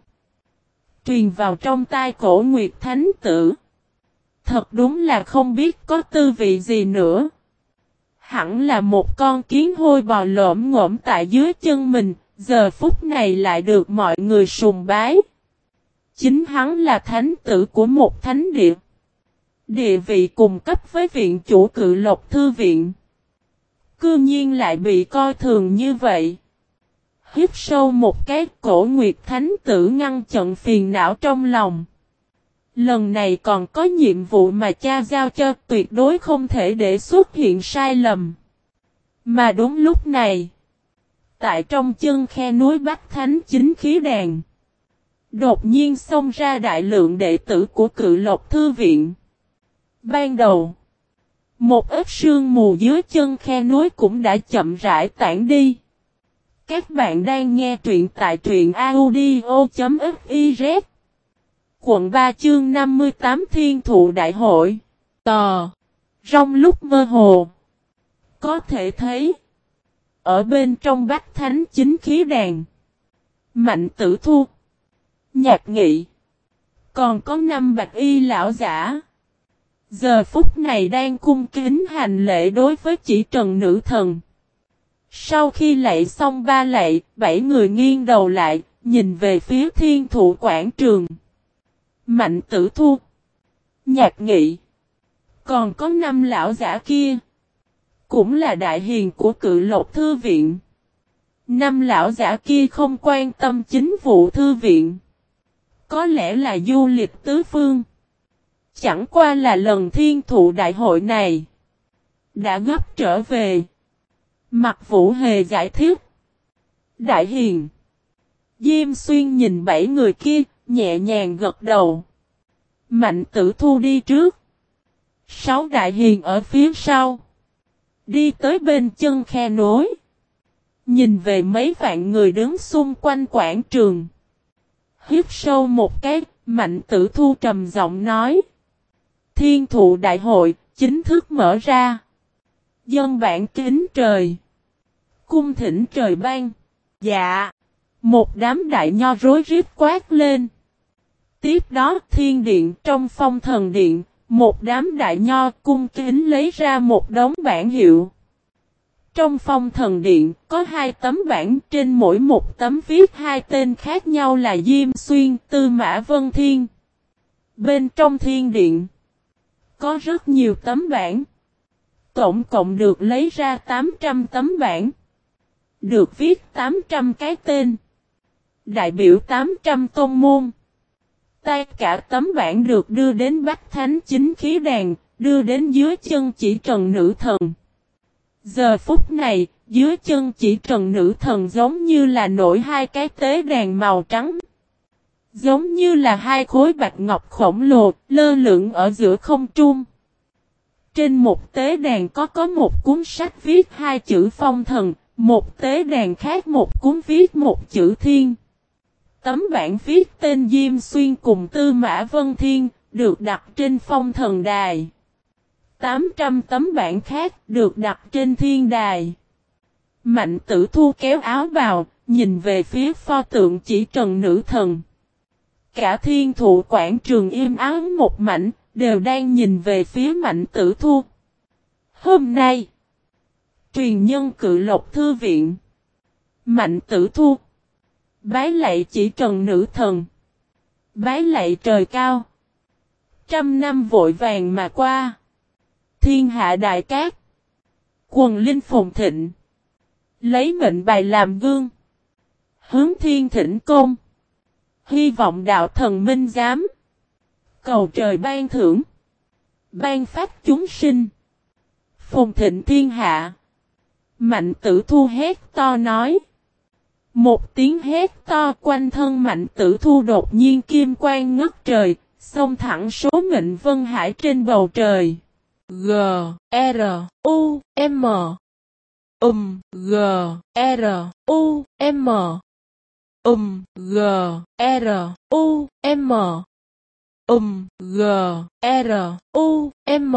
Truyền vào trong tai cổ Nguyệt Thánh Tử. Thật đúng là không biết có tư vị gì nữa. Hẳn là một con kiến hôi bò lộm ngỗm tại dưới chân mình, giờ phút này lại được mọi người sùng bái. Chính hắn là thánh tử của một thánh địa. Địa vị cùng cấp với viện chủ cự lộc thư viện. Cư nhiên lại bị coi thường như vậy. Hít sâu một cái cổ nguyệt thánh tử ngăn chặn phiền não trong lòng. Lần này còn có nhiệm vụ mà cha giao cho tuyệt đối không thể để xuất hiện sai lầm. Mà đúng lúc này, tại trong chân khe núi Bắc Thánh chính khí đàn, đột nhiên xông ra đại lượng đệ tử của cự lộc thư viện. Ban đầu, một ít sương mù dưới chân khe núi cũng đã chậm rãi tản đi. Các bạn đang nghe truyện tại truyện audio.fiz Quận 3 chương 58 Thiên thụ đại hội. Tò. Trong lúc mơ hồ. Có thể thấy, Ở bên trong bách thánh chính khí đàn, Mạnh tử thu, Nhạc nghị, Còn có năm bạch y lão giả. Giờ phút này đang cung kính hành lễ đối với chỉ trần nữ thần Sau khi lạy xong ba lạy, Bảy người nghiêng đầu lại, Nhìn về phía thiên thụ quảng trường Mạnh tử thu. Nhạc nghị. Còn có năm lão giả kia. Cũng là đại hiền của cự lộc thư viện. Năm lão giả kia không quan tâm chính vụ thư viện. Có lẽ là du lịch tứ phương. Chẳng qua là lần thiên thụ đại hội này. Đã gấp trở về. Mặt vũ hề giải thích. Đại hiền. Diêm xuyên nhìn bảy người kia, nhẹ nhàng gật đầu. Mạnh tử thu đi trước. Sáu đại hiền ở phía sau. Đi tới bên chân khe nối. Nhìn về mấy vạn người đứng xung quanh quảng trường. Hiếp sâu một cái, mạnh tử thu trầm giọng nói. Thiên thụ đại hội, chính thức mở ra. Dân bản kính trời. Cung thỉnh trời ban. Dạ. Một đám đại nho rối rít quát lên. Tiếp đó thiên điện trong phong thần điện, một đám đại nho cung kính lấy ra một đống bản hiệu. Trong phong thần điện có hai tấm bản trên mỗi một tấm viết hai tên khác nhau là Diêm Xuyên, Tư Mã Vân Thiên. Bên trong thiên điện có rất nhiều tấm bản. Tổng cộng được lấy ra 800 tấm bản. Được viết 800 cái tên. Đại biểu 800 tôn môn. Tất cả tấm bản được đưa đến Bách Thánh chính khí đàn, đưa đến dưới chân chỉ trần nữ thần. Giờ phút này, dưới chân chỉ trần nữ thần giống như là nổi hai cái tế đàn màu trắng. Giống như là hai khối bạch ngọc khổng lồ, lơ lửng ở giữa không trung. Trên một tế đàn có có một cuốn sách viết hai chữ phong thần, một tế đàn khác một cuốn viết một chữ thiên. Tấm bản viết tên Diêm Xuyên cùng Tư Mã Vân Thiên, được đặt trên phong thần đài. 800 tấm bản khác được đặt trên thiên đài. Mạnh tử thu kéo áo vào, nhìn về phía pho tượng chỉ trần nữ thần. Cả thiên thụ quảng trường im ắng một mảnh, đều đang nhìn về phía mạnh tử thu. Hôm nay, truyền nhân cự lộc thư viện. Mạnh tử thu, Bái lạy chỉ trần nữ thần. Bái lạy trời cao. Trăm năm vội vàng mà qua. Thiên hạ đại cát. Quần linh phồn thịnh. Lấy mệnh bài làm gương. Hướng thiên thỉnh công. Hy vọng đạo thần minh giám. Cầu trời ban thưởng. Ban phát chúng sinh. Phồn thịnh thiên hạ. Mạnh tử thu hét to nói. Một tiếng hét to quanh thân mạnh tử thu đột nhiên kim quang ngất trời, xông thẳng số mệnh vân hải trên bầu trời. G, R, U, M. Um, G, R, U, M. Um, G, R, U, M. Um, G, R, U, M.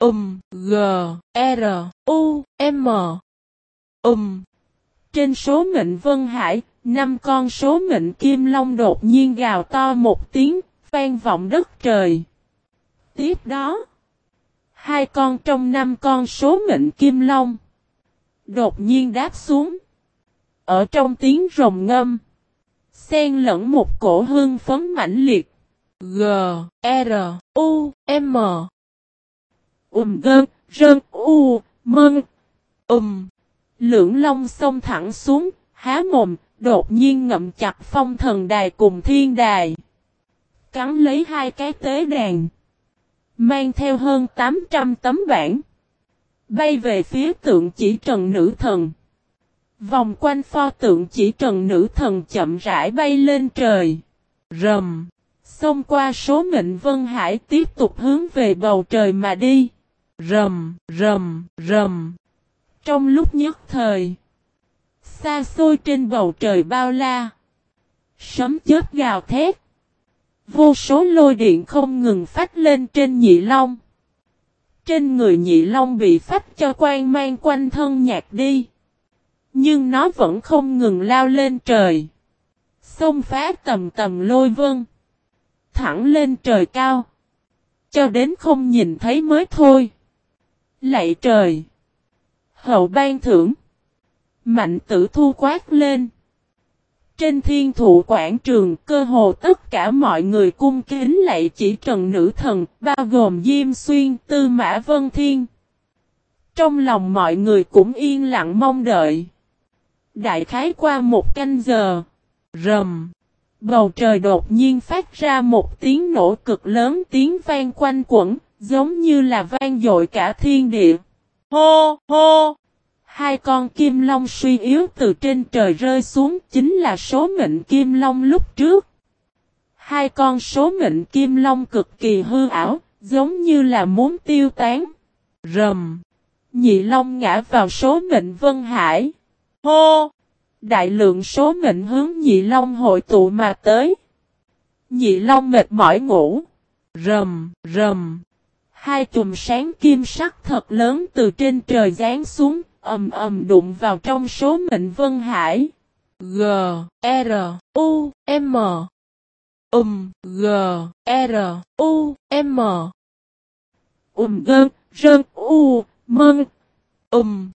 Um, G, R, U, M. Um. Trên số mệnh Vân Hải, năm con số mệnh Kim Long đột nhiên gào to một tiếng, vang vọng đất trời. Tiếp đó, hai con trong năm con số mệnh Kim Long đột nhiên đáp xuống. Ở trong tiếng rồng ngâm, xen lẫn một cổ hương phấn mãnh liệt. G, R, U, M. Ùm gơn, rơn, U, mơn. Ùm. Lưỡng long xông thẳng xuống, há mồm, đột nhiên ngậm chặt phong thần đài cùng thiên đài. Cắn lấy hai cái tế đàn. Mang theo hơn 800 tấm bản. Bay về phía tượng chỉ trần nữ thần. Vòng quanh pho tượng chỉ trần nữ thần chậm rãi bay lên trời. Rầm. Xông qua số mệnh Vân Hải tiếp tục hướng về bầu trời mà đi. Rầm, rầm, rầm. Trong lúc nhất thời. Xa xôi trên bầu trời bao la. Sấm chớp gào thét. Vô số lôi điện không ngừng phát lên trên nhị long. Trên người nhị long bị phát cho quan mang quanh thân nhạt đi. Nhưng nó vẫn không ngừng lao lên trời. Xông phá tầm tầm lôi vân. Thẳng lên trời cao. Cho đến không nhìn thấy mới thôi. Lạy trời. Hậu ban thưởng. Mạnh tử thu quát lên. Trên thiên thụ quảng trường cơ hồ tất cả mọi người cung kính lạy chỉ trần nữ thần, bao gồm Diêm Xuyên, Tư Mã Vân Thiên. Trong lòng mọi người cũng yên lặng mong đợi. Đại khái qua một canh giờ. Rầm. Bầu trời đột nhiên phát ra một tiếng nổ cực lớn tiếng vang quanh quẩn, giống như là vang dội cả thiên địa. Hô, hô! Hai con kim long suy yếu từ trên trời rơi xuống chính là số mệnh kim long lúc trước. Hai con số mệnh kim long cực kỳ hư ảo, giống như là muốn tiêu tán. Rầm. Nhị long ngã vào số mệnh Vân Hải. Hô. Đại lượng số mệnh hướng nhị long hội tụ mà tới. Nhị long mệt mỏi ngủ. Rầm, rầm. Hai chùm sáng kim sắc thật lớn từ trên trời giáng xuống, ầm ầm đụng vào trong số mệnh Vân Hải. G, R, U, M. Um, G, R, U, M. Um G, R, U, m Um.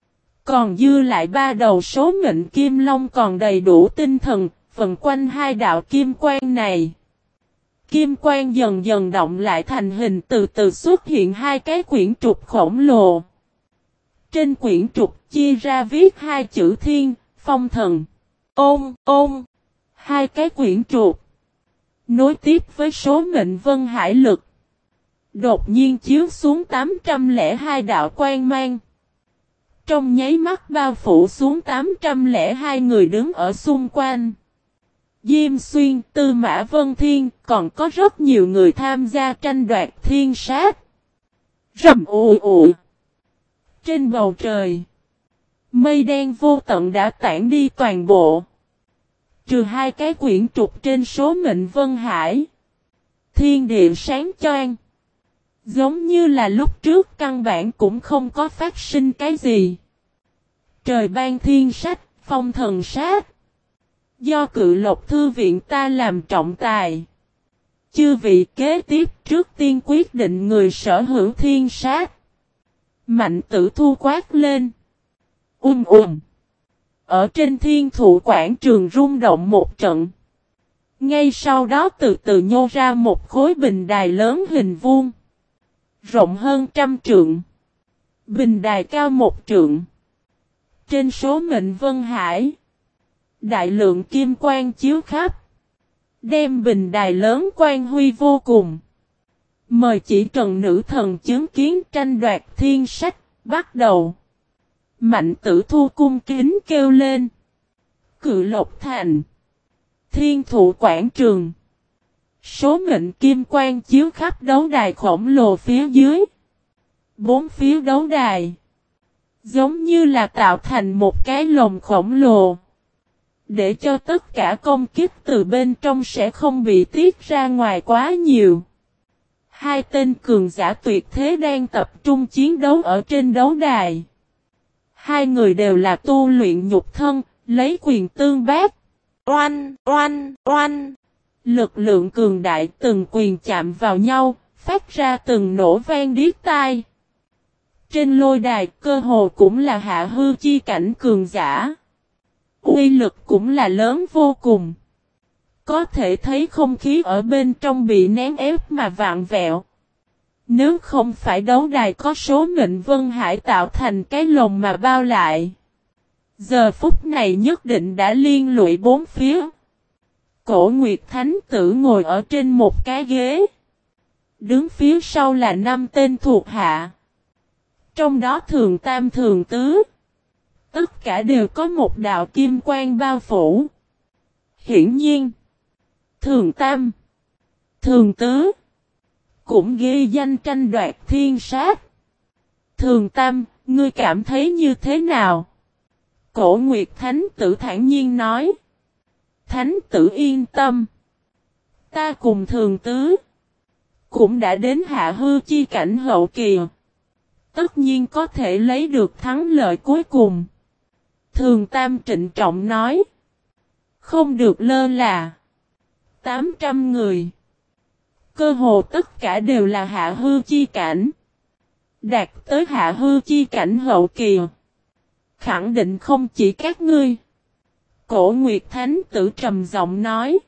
Còn dư lại ba đầu số mệnh kim long còn đầy đủ tinh thần, phần quanh hai đạo kim quang này. Kim quang dần dần động lại thành hình từ từ xuất hiện hai cái quyển trục khổng lồ. Trên quyển trục chia ra viết hai chữ thiên, phong thần. Ôm, ôm. Hai cái quyển trục. Nối tiếp với số mệnh vân hải lực. Đột nhiên chiếu xuống 802 đạo quan mang. Trong nháy mắt bao phủ xuống 802 người đứng ở xung quanh. Diêm Xuyên, Tư Mã Vân Thiên, còn có rất nhiều người tham gia tranh đoạt thiên sát. Rầm ụ ụ. Trên bầu trời, mây đen vô tận đã tản đi toàn bộ. Trừ hai cái quyển trục trên số mệnh Vân Hải. Thiên địa sáng choang. Giống như là lúc trước căn bản cũng không có phát sinh cái gì. Trời ban thiên sách, phong thần sát. Do cự lộc thư viện ta làm trọng tài. Chư vị kế tiếp trước tiên quyết định người sở hữu thiên sát. Mạnh tử thu quát lên. Um um. Ở trên thiên thụ quảng trường rung động một trận. Ngay sau đó từ từ nhô ra một khối bình đài lớn hình vuông. Rộng hơn trăm trượng. Bình đài cao một trượng. Trên số mệnh Vân Hải. Đại lượng kim quang chiếu khắp. Đem bình đài lớn quan huy vô cùng. Mời chỉ trần nữ thần chứng kiến tranh đoạt thiên sách, bắt đầu. Mạnh tử thu cung kính kêu lên. Cự lộc thành. Thiên thụ quảng trường. Số mệnh kim quang chiếu khắp đấu đài khổng lồ phía dưới. Bốn phía đấu đài. Giống như là tạo thành một cái lồng khổng lồ. Để cho tất cả công kích từ bên trong sẽ không bị tiết ra ngoài quá nhiều. Hai tên cường giả tuyệt thế đang tập trung chiến đấu ở trên đấu đài. Hai người đều là tu luyện nhục thân, lấy quyền tương bác. Oanh, oanh, oanh. Lực lượng cường đại từng quyền chạm vào nhau, phát ra từng nổ vang điếc tai. Trên lôi đài cơ hồ cũng là hạ hư chi cảnh cường giả. Uy lực cũng là lớn vô cùng. Có thể thấy không khí ở bên trong bị nén ép mà vạn vẹo. Nếu không phải đấu đài có số mệnh Vân Hải tạo thành cái lồng mà bao lại. Giờ phút này nhất định đã liên lụy bốn phía. Cổ Nguyệt Thánh tử ngồi ở trên một cái ghế. Đứng phía sau là năm tên thuộc hạ. Trong đó thường tam thường tứ. Tất cả đều có một đạo kim quang bao phủ. Hiển nhiên. Thường tam. Thường tứ. Cũng ghi danh tranh đoạt thiên sát. Thường tam, ngươi cảm thấy như thế nào? Cổ Nguyệt Thánh tử thản nhiên nói. Thánh tử yên tâm. Ta cùng thường tứ. Cũng đã đến hạ hư chi cảnh hậu kỳ. Tất nhiên có thể lấy được thắng lợi cuối cùng. Thường Tam trịnh trọng nói. Không được lơ là. 800 người. Cơ hồ tất cả đều là hạ hư chi cảnh. Đạt tới hạ hư chi cảnh hậu kỳ. Khẳng định không chỉ các ngươi. Cổ Nguyệt Thánh tử trầm giọng nói.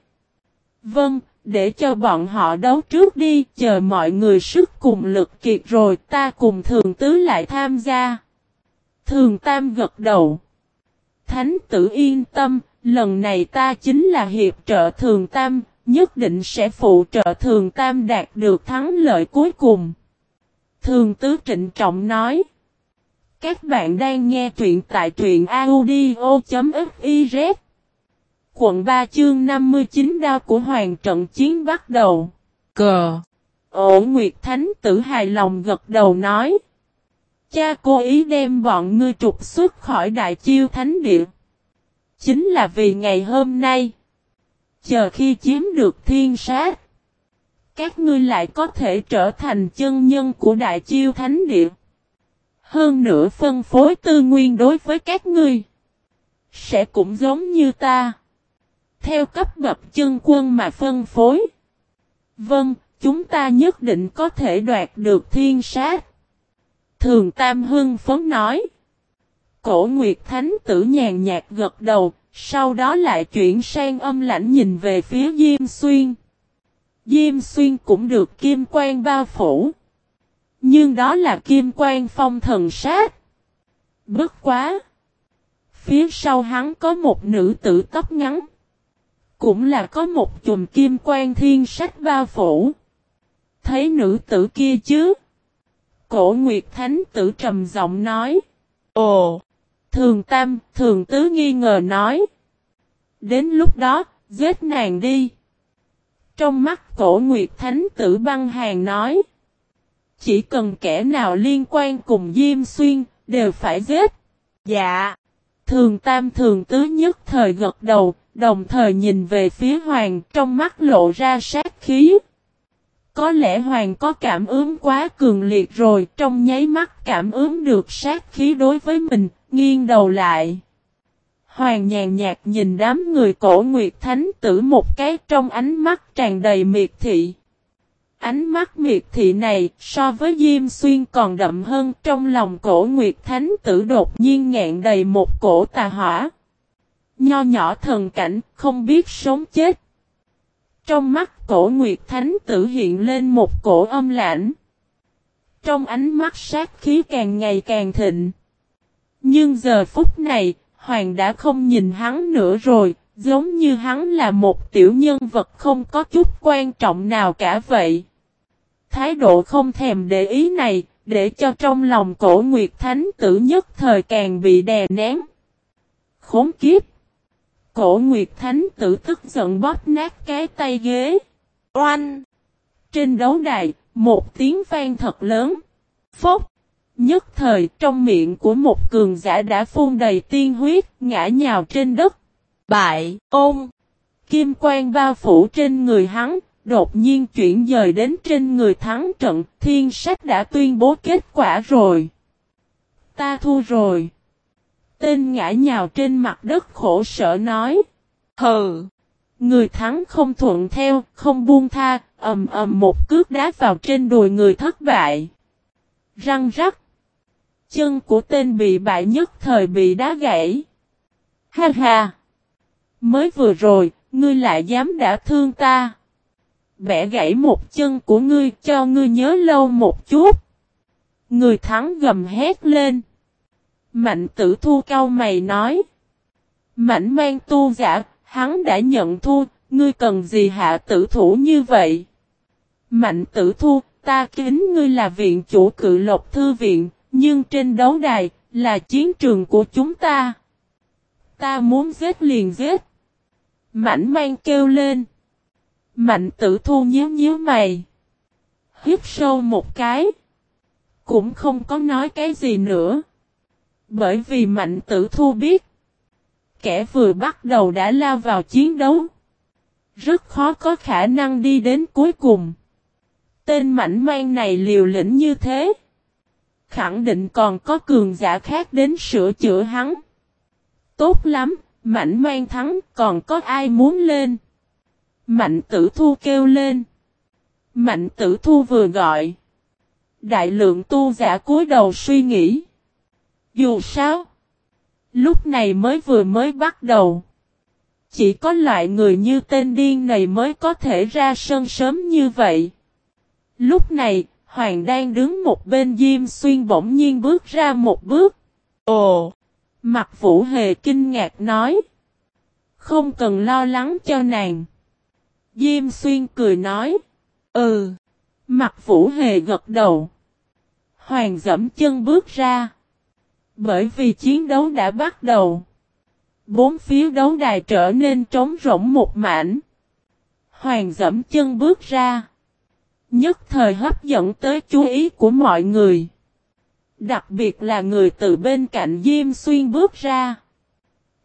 Vâng, để cho bọn họ đấu trước đi, chờ mọi người sức cùng lực kiệt rồi ta cùng thường tứ lại tham gia. Thường tam gật đầu. Thánh tử yên tâm, lần này ta chính là hiệp trợ thường tam, nhất định sẽ phụ trợ thường tam đạt được thắng lợi cuối cùng. Thường tứ trịnh trọng nói. Các bạn đang nghe truyện tại truyện audio.fiz Quận 3 chương 59 đao của Hoàng trận chiến bắt đầu. Cờ. Ổ Nguyệt Thánh tử hài lòng gật đầu nói. Cha cố ý đem bọn ngươi trục xuất khỏi đại chiêu thánh địa. Chính là vì ngày hôm nay. Chờ khi chiếm được thiên sát. Các ngươi lại có thể trở thành chân nhân của đại chiêu thánh địa. Hơn nữa phân phối tư nguyên đối với các ngươi. Sẽ cũng giống như ta. Theo cấp bậc chân quân mà phân phối. Vâng, chúng ta nhất định có thể đoạt được thiên sát. Thường Tam Hưng phấn nói. Cổ Nguyệt Thánh tử nhàn nhạt gật đầu, sau đó lại chuyển sang âm lãnh nhìn về phía Diêm Xuyên. Diêm Xuyên cũng được kim quan bao phủ. Nhưng đó là kim quan phong thần sát. Bất quá. Phía sau hắn có một nữ tử tóc ngắn. Cũng là có một chùm kim quan thiên sách bao phủ. Thấy nữ tử kia chứ? Cổ Nguyệt Thánh tử trầm giọng nói. Ồ! Thường Tam, Thường Tứ nghi ngờ nói. Đến lúc đó, giết nàng đi. Trong mắt cổ Nguyệt Thánh tử băng hàng nói. Chỉ cần kẻ nào liên quan cùng Diêm Xuyên, đều phải giết. Dạ. Thường Tam Thường Tứ nhất thời gật đầu, đồng thời nhìn về phía Hoàng trong mắt lộ ra sát khí. Có lẽ Hoàng có cảm ứng quá cường liệt rồi, trong nháy mắt cảm ứng được sát khí đối với mình, nghiêng đầu lại. Hoàng nhàn nhạt nhìn đám người cổ Nguyệt Thánh tử một cái trong ánh mắt tràn đầy miệt thị. Ánh mắt miệt thị này so với Diêm Xuyên còn đậm hơn trong lòng cổ Nguyệt Thánh tử đột nhiên ngẹn đầy một cổ tà hỏa. Nho nhỏ thần cảnh không biết sống chết. Trong mắt cổ Nguyệt Thánh tử hiện lên một cổ âm lãnh. Trong ánh mắt sát khí càng ngày càng thịnh. Nhưng giờ phút này, Hoàng đã không nhìn hắn nữa rồi, giống như hắn là một tiểu nhân vật không có chút quan trọng nào cả vậy. Thái độ không thèm để ý này, để cho trong lòng cổ Nguyệt Thánh tử nhất thời càng bị đè nén. Khốn kiếp! Cổ Nguyệt Thánh tử tức giận bóp nát cái tay ghế. Oanh! Trên đấu đài, một tiếng vang thật lớn. Phốc! Nhất thời trong miệng của một cường giả đã phun đầy tiên huyết, ngã nhào trên đất. Bại, ôm. Kim quang bao phủ trên người hắn, đột nhiên chuyển dời đến trên người thắng trận, thiên sách đã tuyên bố kết quả rồi. Ta thua rồi. Tên ngã nhào trên mặt đất khổ sở nói. Hừ. Người thắng không thuận theo, không buông tha, ầm ầm một cước đá vào trên đùi người thất bại. Răng rắc. Chân của tên bị bại nhất thời bị đá gãy. Ha ha. Mới vừa rồi, ngươi lại dám đã thương ta. Bẻ gãy một chân của ngươi cho ngươi nhớ lâu một chút. Người thắng gầm hét lên. Mạnh tử thu cao mày nói. Mạnh mang tu giả, hắn đã nhận thua, ngươi cần gì hạ tử thủ như vậy? Mạnh tử thu, ta kính ngươi là viện chủ cự lộc thư viện, nhưng trên đấu đài, là chiến trường của chúng ta. Ta muốn giết liền giết. Mạnh mang kêu lên. Mạnh tử thu nhíu nhíu mày. Hiếp sâu một cái. Cũng không có nói cái gì nữa. Bởi vì mạnh tử thu biết. Kẻ vừa bắt đầu đã lao vào chiến đấu. Rất khó có khả năng đi đến cuối cùng. Tên mảnh mang này liều lĩnh như thế. Khẳng định còn có cường giả khác đến sửa chữa hắn. Tốt lắm, mảnh mang thắng còn có ai muốn lên. Mạnh tử thu kêu lên. Mạnh tử thu vừa gọi. Đại lượng tu giả cúi đầu suy nghĩ. Dù sao. Lúc này mới vừa mới bắt đầu. Chỉ có loại người như tên điên này mới có thể ra sân sớm như vậy. Lúc này, Hoàng đang đứng một bên Diêm Xuyên bỗng nhiên bước ra một bước. Ồ! Mặt Vũ Hề kinh ngạc nói. Không cần lo lắng cho nàng. Diêm Xuyên cười nói. Ừ. Mặt Vũ Hề gật đầu. Hoàng dẫm chân bước ra. Bởi vì chiến đấu đã bắt đầu. Bốn phía đấu đài trở nên trống rỗng một mảnh. Hoàng dẫm chân bước ra. Nhất thời hấp dẫn tới chú ý của mọi người. Đặc biệt là người từ bên cạnh Diêm Xuyên bước ra.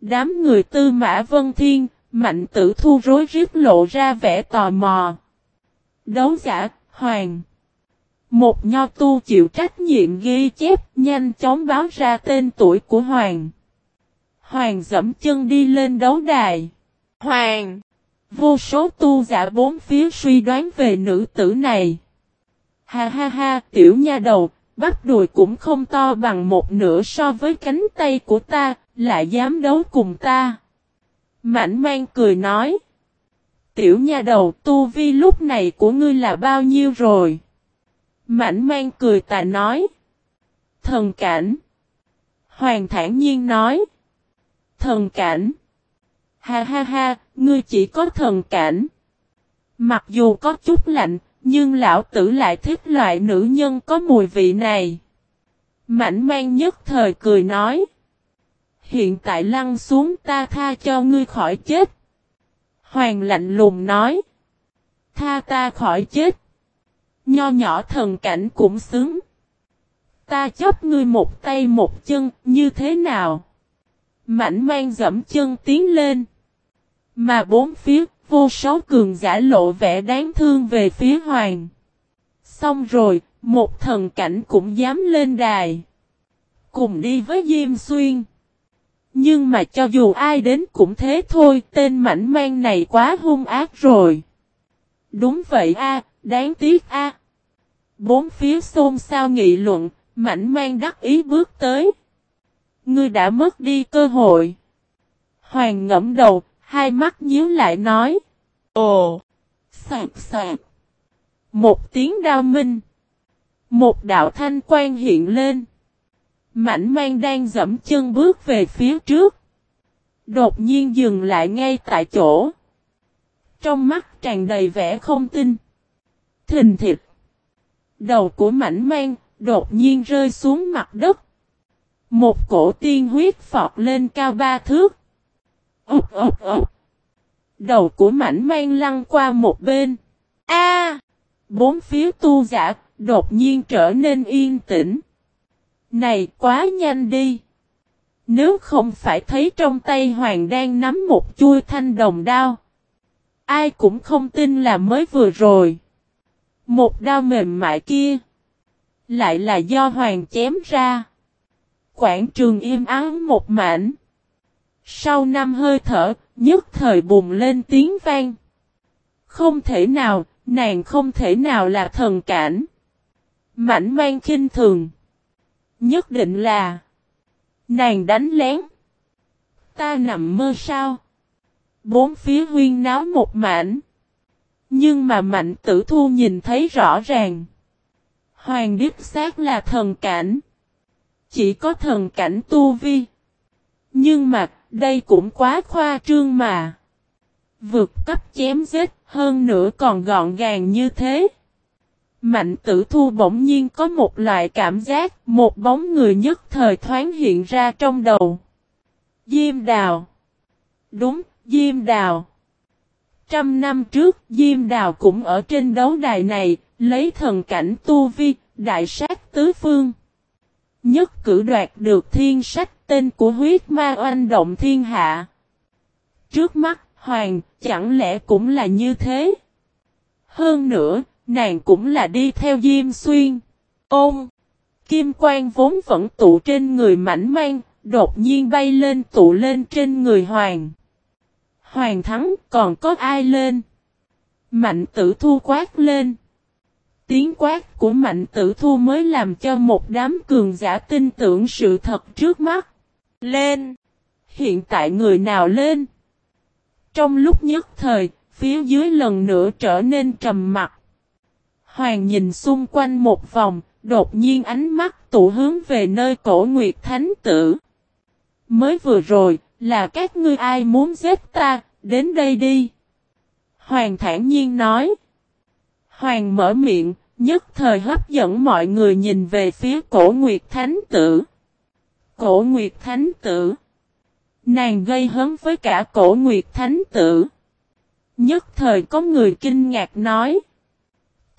Đám người tư mã Vân Thiên, mạnh tử thu rối rít lộ ra vẻ tò mò. Đấu giả, Hoàng. Một nho tu chịu trách nhiệm ghi chép nhanh chóng báo ra tên tuổi của Hoàng. Hoàng dẫm chân đi lên đấu đài. Hoàng! Vô số tu giả bốn phía suy đoán về nữ tử này. Ha ha ha, tiểu nha đầu, bắp đùi cũng không to bằng một nửa so với cánh tay của ta, lại dám đấu cùng ta. Mảnh mang cười nói. Tiểu nha đầu tu vi lúc này của ngươi là bao nhiêu rồi? Mảnh mang cười tà nói. Thần cảnh. Hoàng thản nhiên nói. Thần cảnh. Ha ha ha, ngươi chỉ có thần cảnh. Mặc dù có chút lạnh, nhưng lão tử lại thích loại nữ nhân có mùi vị này. Mảnh mang nhất thời cười nói. Hiện tại lăn xuống ta tha cho ngươi khỏi chết. Hoàng lạnh lùng nói. Tha ta khỏi chết. Nho nhỏ thần cảnh cũng xứng. Ta chấp ngươi một tay một chân, như thế nào? Mảnh mang dẫm chân tiến lên. Mà bốn phía, vô số cường giả lộ vẻ đáng thương về phía hoàng. Xong rồi, một thần cảnh cũng dám lên đài. Cùng đi với Diêm Xuyên. Nhưng mà cho dù ai đến cũng thế thôi, tên mảnh mang này quá hung ác rồi. Đúng vậy a, đáng tiếc a. Bốn phía xôn xao nghị luận, mảnh mang đắc ý bước tới. Ngươi đã mất đi cơ hội. Hoàng ngẫm đầu, hai mắt nhíu lại nói. Ồ! Sạc sạc! Một tiếng đao minh. Một đạo thanh quan hiện lên. Mảnh mang đang dẫm chân bước về phía trước. Đột nhiên dừng lại ngay tại chỗ. Trong mắt tràn đầy vẻ không tin. Thình thịt. Đầu của mảnh mang, đột nhiên rơi xuống mặt đất. Một cổ tiên huyết phọt lên cao ba thước. Ốc Ốc Ốc. Đầu của mảnh mang lăn qua một bên. A! bốn phía tu giả, đột nhiên trở nên yên tĩnh. Này quá nhanh đi. Nếu không phải thấy trong tay Hoàng đang nắm một chui thanh đồng đao. Ai cũng không tin là mới vừa rồi. Một đao mềm mại kia. Lại là do Hoàng chém ra. Quảng trường im ắng một mảnh. Sau năm hơi thở, nhất thời bùng lên tiếng vang. Không thể nào, nàng không thể nào là thần cảnh. Mảnh mang khinh thường. Nhất định là Nàng đánh lén. Ta nằm mơ sao? Bốn phía huyên náo một mảnh. Nhưng mà mạnh tử thu nhìn thấy rõ ràng. Hoàng điếp xác là thần cảnh. Chỉ có thần cảnh tu vi. Nhưng mà, đây cũng quá khoa trương mà. Vượt cấp chém giết, hơn nữa còn gọn gàng như thế. Mạnh tử thu bỗng nhiên có một loại cảm giác, một bóng người nhất thời thoáng hiện ra trong đầu. Diêm đào. Đúng, Diêm đào. Trăm năm trước, Diêm đào cũng ở trên đấu đài này, lấy thần cảnh tu vi, đại sát tứ phương. Nhất cử đoạt được thiên sách tên của huyết ma oanh động thiên hạ. Trước mắt, Hoàng, chẳng lẽ cũng là như thế? Hơn nữa, nàng cũng là đi theo Diêm Xuyên. Ôm! Kim quang vốn vẫn tụ trên người mảnh mang, đột nhiên bay lên tụ lên trên người Hoàng. Hoàng thắng còn có ai lên? Mạnh tử thu quát lên. Tiếng quát của mạnh tử thu mới làm cho một đám cường giả tin tưởng sự thật trước mắt. Lên! Hiện tại người nào lên? Trong lúc nhất thời, phía dưới lần nữa trở nên trầm mặt. Hoàng nhìn xung quanh một vòng, đột nhiên ánh mắt tụ hướng về nơi cổ Nguyệt Thánh Tử. Mới vừa rồi, là các ngươi ai muốn giết ta, đến đây đi. Hoàng thản nhiên nói. Hoàng mở miệng, nhất thời hấp dẫn mọi người nhìn về phía cổ Nguyệt Thánh Tử. Cổ Nguyệt Thánh Tử. Nàng gây hấn với cả cổ Nguyệt Thánh Tử. Nhất thời có người kinh ngạc nói.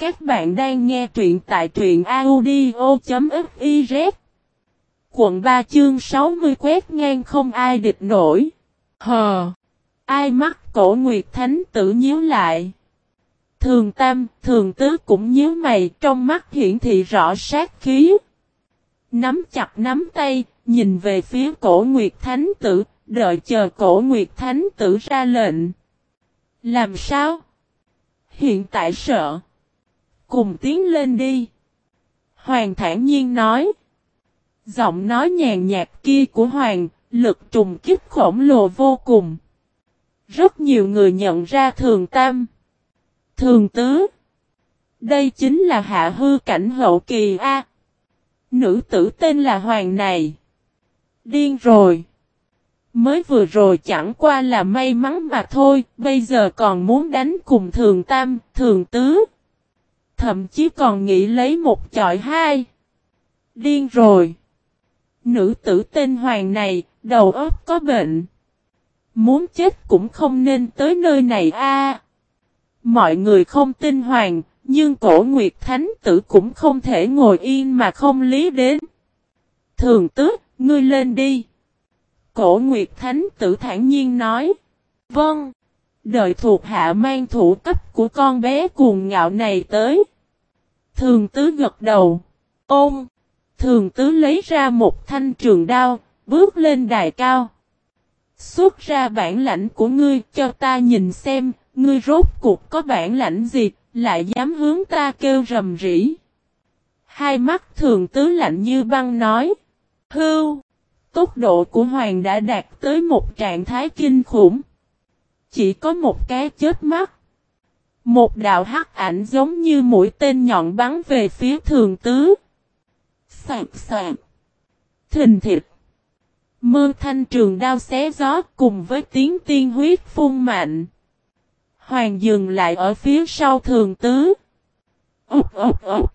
Các bạn đang nghe truyện tại truyện audio.fiz Quận 3 chương 60 quét ngang không ai địch nổi. Hờ! Ai mắc cổ Nguyệt Thánh tử nhíu lại. Thường Tam, Thường Tứ cũng nhíu mày trong mắt hiển thị rõ sát khí. Nắm chặt nắm tay, nhìn về phía cổ Nguyệt Thánh tử, đợi chờ cổ Nguyệt Thánh tử ra lệnh. Làm sao? Hiện tại sợ. Cùng tiến lên đi. Hoàng thản nhiên nói. Giọng nói nhàn nhạt kia của Hoàng, lực trùng kích khổng lồ vô cùng. Rất nhiều người nhận ra thường tam. Thường tứ. Đây chính là hạ hư cảnh hậu kỳ A. Nữ tử tên là Hoàng này. Điên rồi. Mới vừa rồi chẳng qua là may mắn mà thôi, bây giờ còn muốn đánh cùng thường tam, thường tứ thậm chí còn nghĩ lấy một chọi hai. Điên rồi. Nữ tử tên Hoàng này, đầu óc có bệnh. Muốn chết cũng không nên tới nơi này a. Mọi người không tin Hoàng, nhưng cổ Nguyệt Thánh tử cũng không thể ngồi yên mà không lý đến. Thường tước, ngươi lên đi. Cổ Nguyệt Thánh tử thản nhiên nói. Vâng. Đợi thuộc hạ mang thủ cấp của con bé cuồng ngạo này tới. Thường tứ gật đầu. Ôm. Thường tứ lấy ra một thanh trường đao, bước lên đài cao. Xuất ra bản lãnh của ngươi cho ta nhìn xem, ngươi rốt cuộc có bản lãnh gì, lại dám hướng ta kêu rầm rỉ. Hai mắt thường tứ lạnh như băng nói. Hưu. Tốc độ của Hoàng đã đạt tới một trạng thái kinh khủng. Chỉ có một cái chết mắt. Một đạo hắc ảnh giống như mũi tên nhọn bắn về phía thường tứ. Sạc sạc. Thình thịt. Mơ thanh trường đao xé gió cùng với tiếng tiên huyết phun mạnh. Hoàng dừng lại ở phía sau thường tứ. Úp úp úp.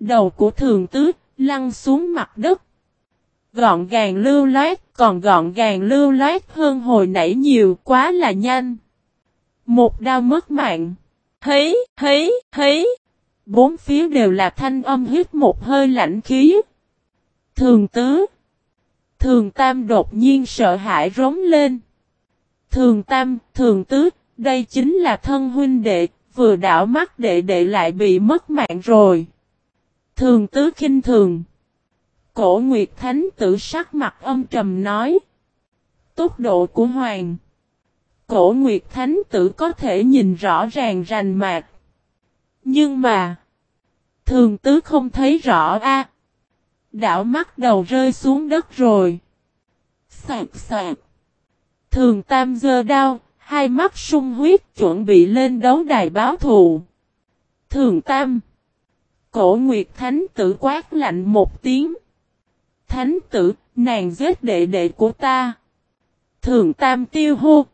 Đầu của thường tứ lăn xuống mặt đất. Gọn gàng lưu loát, còn gọn gàng lưu loát hơn hồi nãy nhiều, quá là nhanh. Một đao mất mạng. thấy thấy thấy, Bốn phía đều là thanh âm hít một hơi lạnh khí. Thường tứ. Thường tam đột nhiên sợ hãi rống lên. Thường tam, thường tứ, đây chính là thân huynh đệ, vừa đảo mắt đệ đệ lại bị mất mạng rồi. Thường tứ khinh thường. Cổ Nguyệt Thánh tử sắc mặt âm trầm nói. Tốc độ của Hoàng. Cổ Nguyệt Thánh tử có thể nhìn rõ ràng rành mạc. Nhưng mà. Thường tứ không thấy rõ a. Đảo mắt đầu rơi xuống đất rồi. Sạc sạc. Thường tam dơ đau, hai mắt sung huyết chuẩn bị lên đấu đài báo thù. Thường tam. Cổ Nguyệt Thánh tử quát lạnh một tiếng. Thánh tử, nàng giết đệ đệ của ta. Thường tam tiêu hô.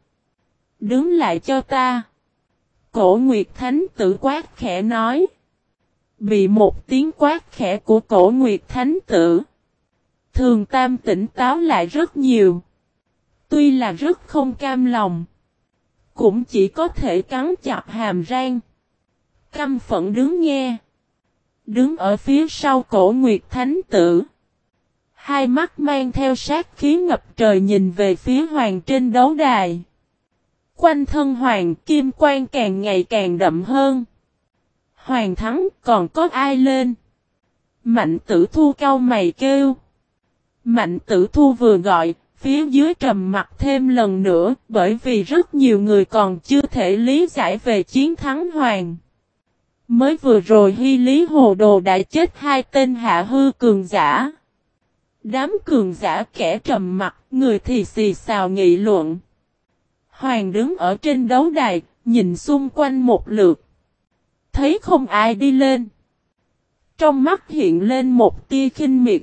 Đứng lại cho ta. Cổ Nguyệt Thánh tử quát khẽ nói. Bị một tiếng quát khẽ của cổ Nguyệt Thánh tử. Thường tam tỉnh táo lại rất nhiều. Tuy là rất không cam lòng. Cũng chỉ có thể cắn chặt hàm răng. Căm phận đứng nghe. Đứng ở phía sau cổ Nguyệt Thánh tử. Hai mắt mang theo sát khí ngập trời nhìn về phía hoàng trên đấu đài. Quanh thân hoàng kim quang càng ngày càng đậm hơn. Hoàng thắng còn có ai lên? Mạnh tử thu cao mày kêu. Mạnh tử thu vừa gọi, phía dưới trầm mặt thêm lần nữa bởi vì rất nhiều người còn chưa thể lý giải về chiến thắng hoàng. Mới vừa rồi Hy Lý Hồ Đồ đã chết hai tên hạ hư cường giả. Đám cường giả kẻ trầm mặt, người thì xì xào nghị luận. Hoàng đứng ở trên đấu đài, nhìn xung quanh một lượt. Thấy không ai đi lên. Trong mắt hiện lên một tia khinh miệt.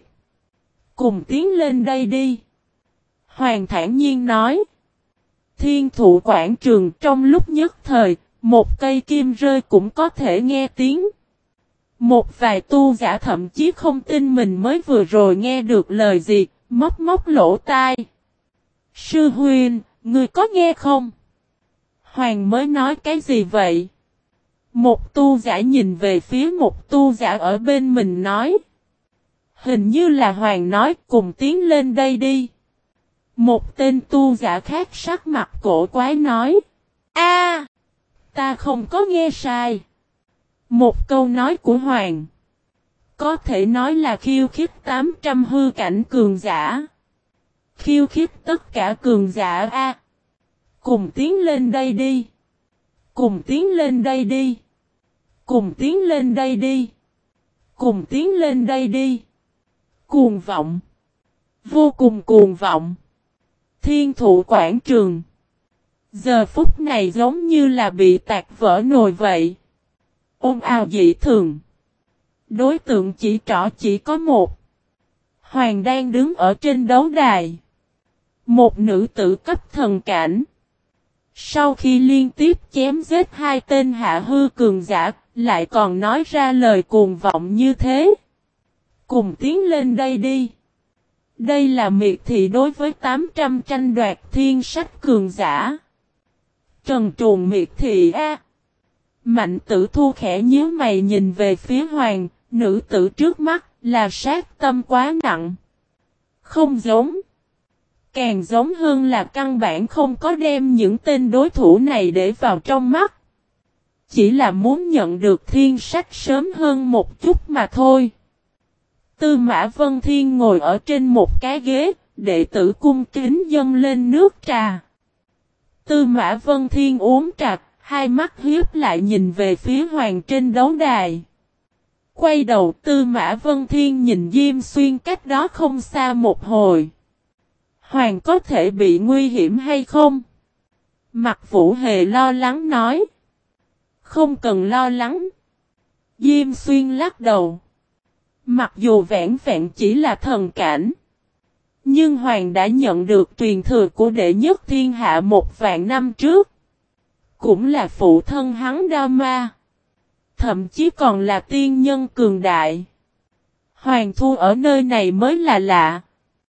Cùng tiến lên đây đi. Hoàng thản nhiên nói. Thiên thụ quảng trường trong lúc nhất thời, một cây kim rơi cũng có thể nghe tiếng. Một vài tu giả thậm chí không tin mình mới vừa rồi nghe được lời gì, móc móc lỗ tai. Sư huynh, người có nghe không? Hoàng mới nói cái gì vậy? Một tu giả nhìn về phía một tu giả ở bên mình nói. Hình như là Hoàng nói, cùng tiến lên đây đi. Một tên tu giả khác sắc mặt cổ quái nói. a, ta không có nghe sai. Một câu nói của Hoàng. Có thể nói là khiêu khích 800 hư cảnh cường giả. Khiêu khích tất cả cường giả A. Cùng tiến lên đây đi. Cùng tiến lên đây đi. Cùng tiến lên đây đi. Cùng tiến lên đây đi. Cuồng vọng. Vô cùng cuồng vọng. Thiên thụ quảng trường. Giờ phút này giống như là bị tạc vỡ nồi vậy. Ôm ào dị thường. Đối tượng chỉ trỏ chỉ có một. Hoàng đang đứng ở trên đấu đài. Một nữ tử cấp thần cảnh. Sau khi liên tiếp chém giết hai tên hạ hư cường giả, lại còn nói ra lời cuồng vọng như thế. Cùng tiến lên đây đi. Đây là miệt thị đối với 800 tranh đoạt thiên sách cường giả. Trần truồng miệt thị A. Mạnh tử thu khẽ nhíu mày nhìn về phía hoàng, nữ tử trước mắt là sát tâm quá nặng. Không giống. Càng giống hơn là căn bản không có đem những tên đối thủ này để vào trong mắt. Chỉ là muốn nhận được thiên sách sớm hơn một chút mà thôi. Tư Mã Vân Thiên ngồi ở trên một cái ghế, đệ tử cung kính dâng lên nước trà. Tư Mã Vân Thiên uống trà, hai mắt hiếp lại nhìn về phía hoàng trên đấu đài. Quay đầu Tư Mã Vân Thiên nhìn Diêm Xuyên cách đó không xa một hồi. Hoàng có thể bị nguy hiểm hay không? Mặt Vũ Hề lo lắng nói. Không cần lo lắng. Diêm Xuyên lắc đầu. Mặc dù vẹn vẹn chỉ là thần cảnh. Nhưng Hoàng đã nhận được truyền thừa của đệ nhất thiên hạ một vạn năm trước. Cũng là phụ thân hắn Đa Ma. Thậm chí còn là tiên nhân cường đại. Hoàng thu ở nơi này mới là lạ.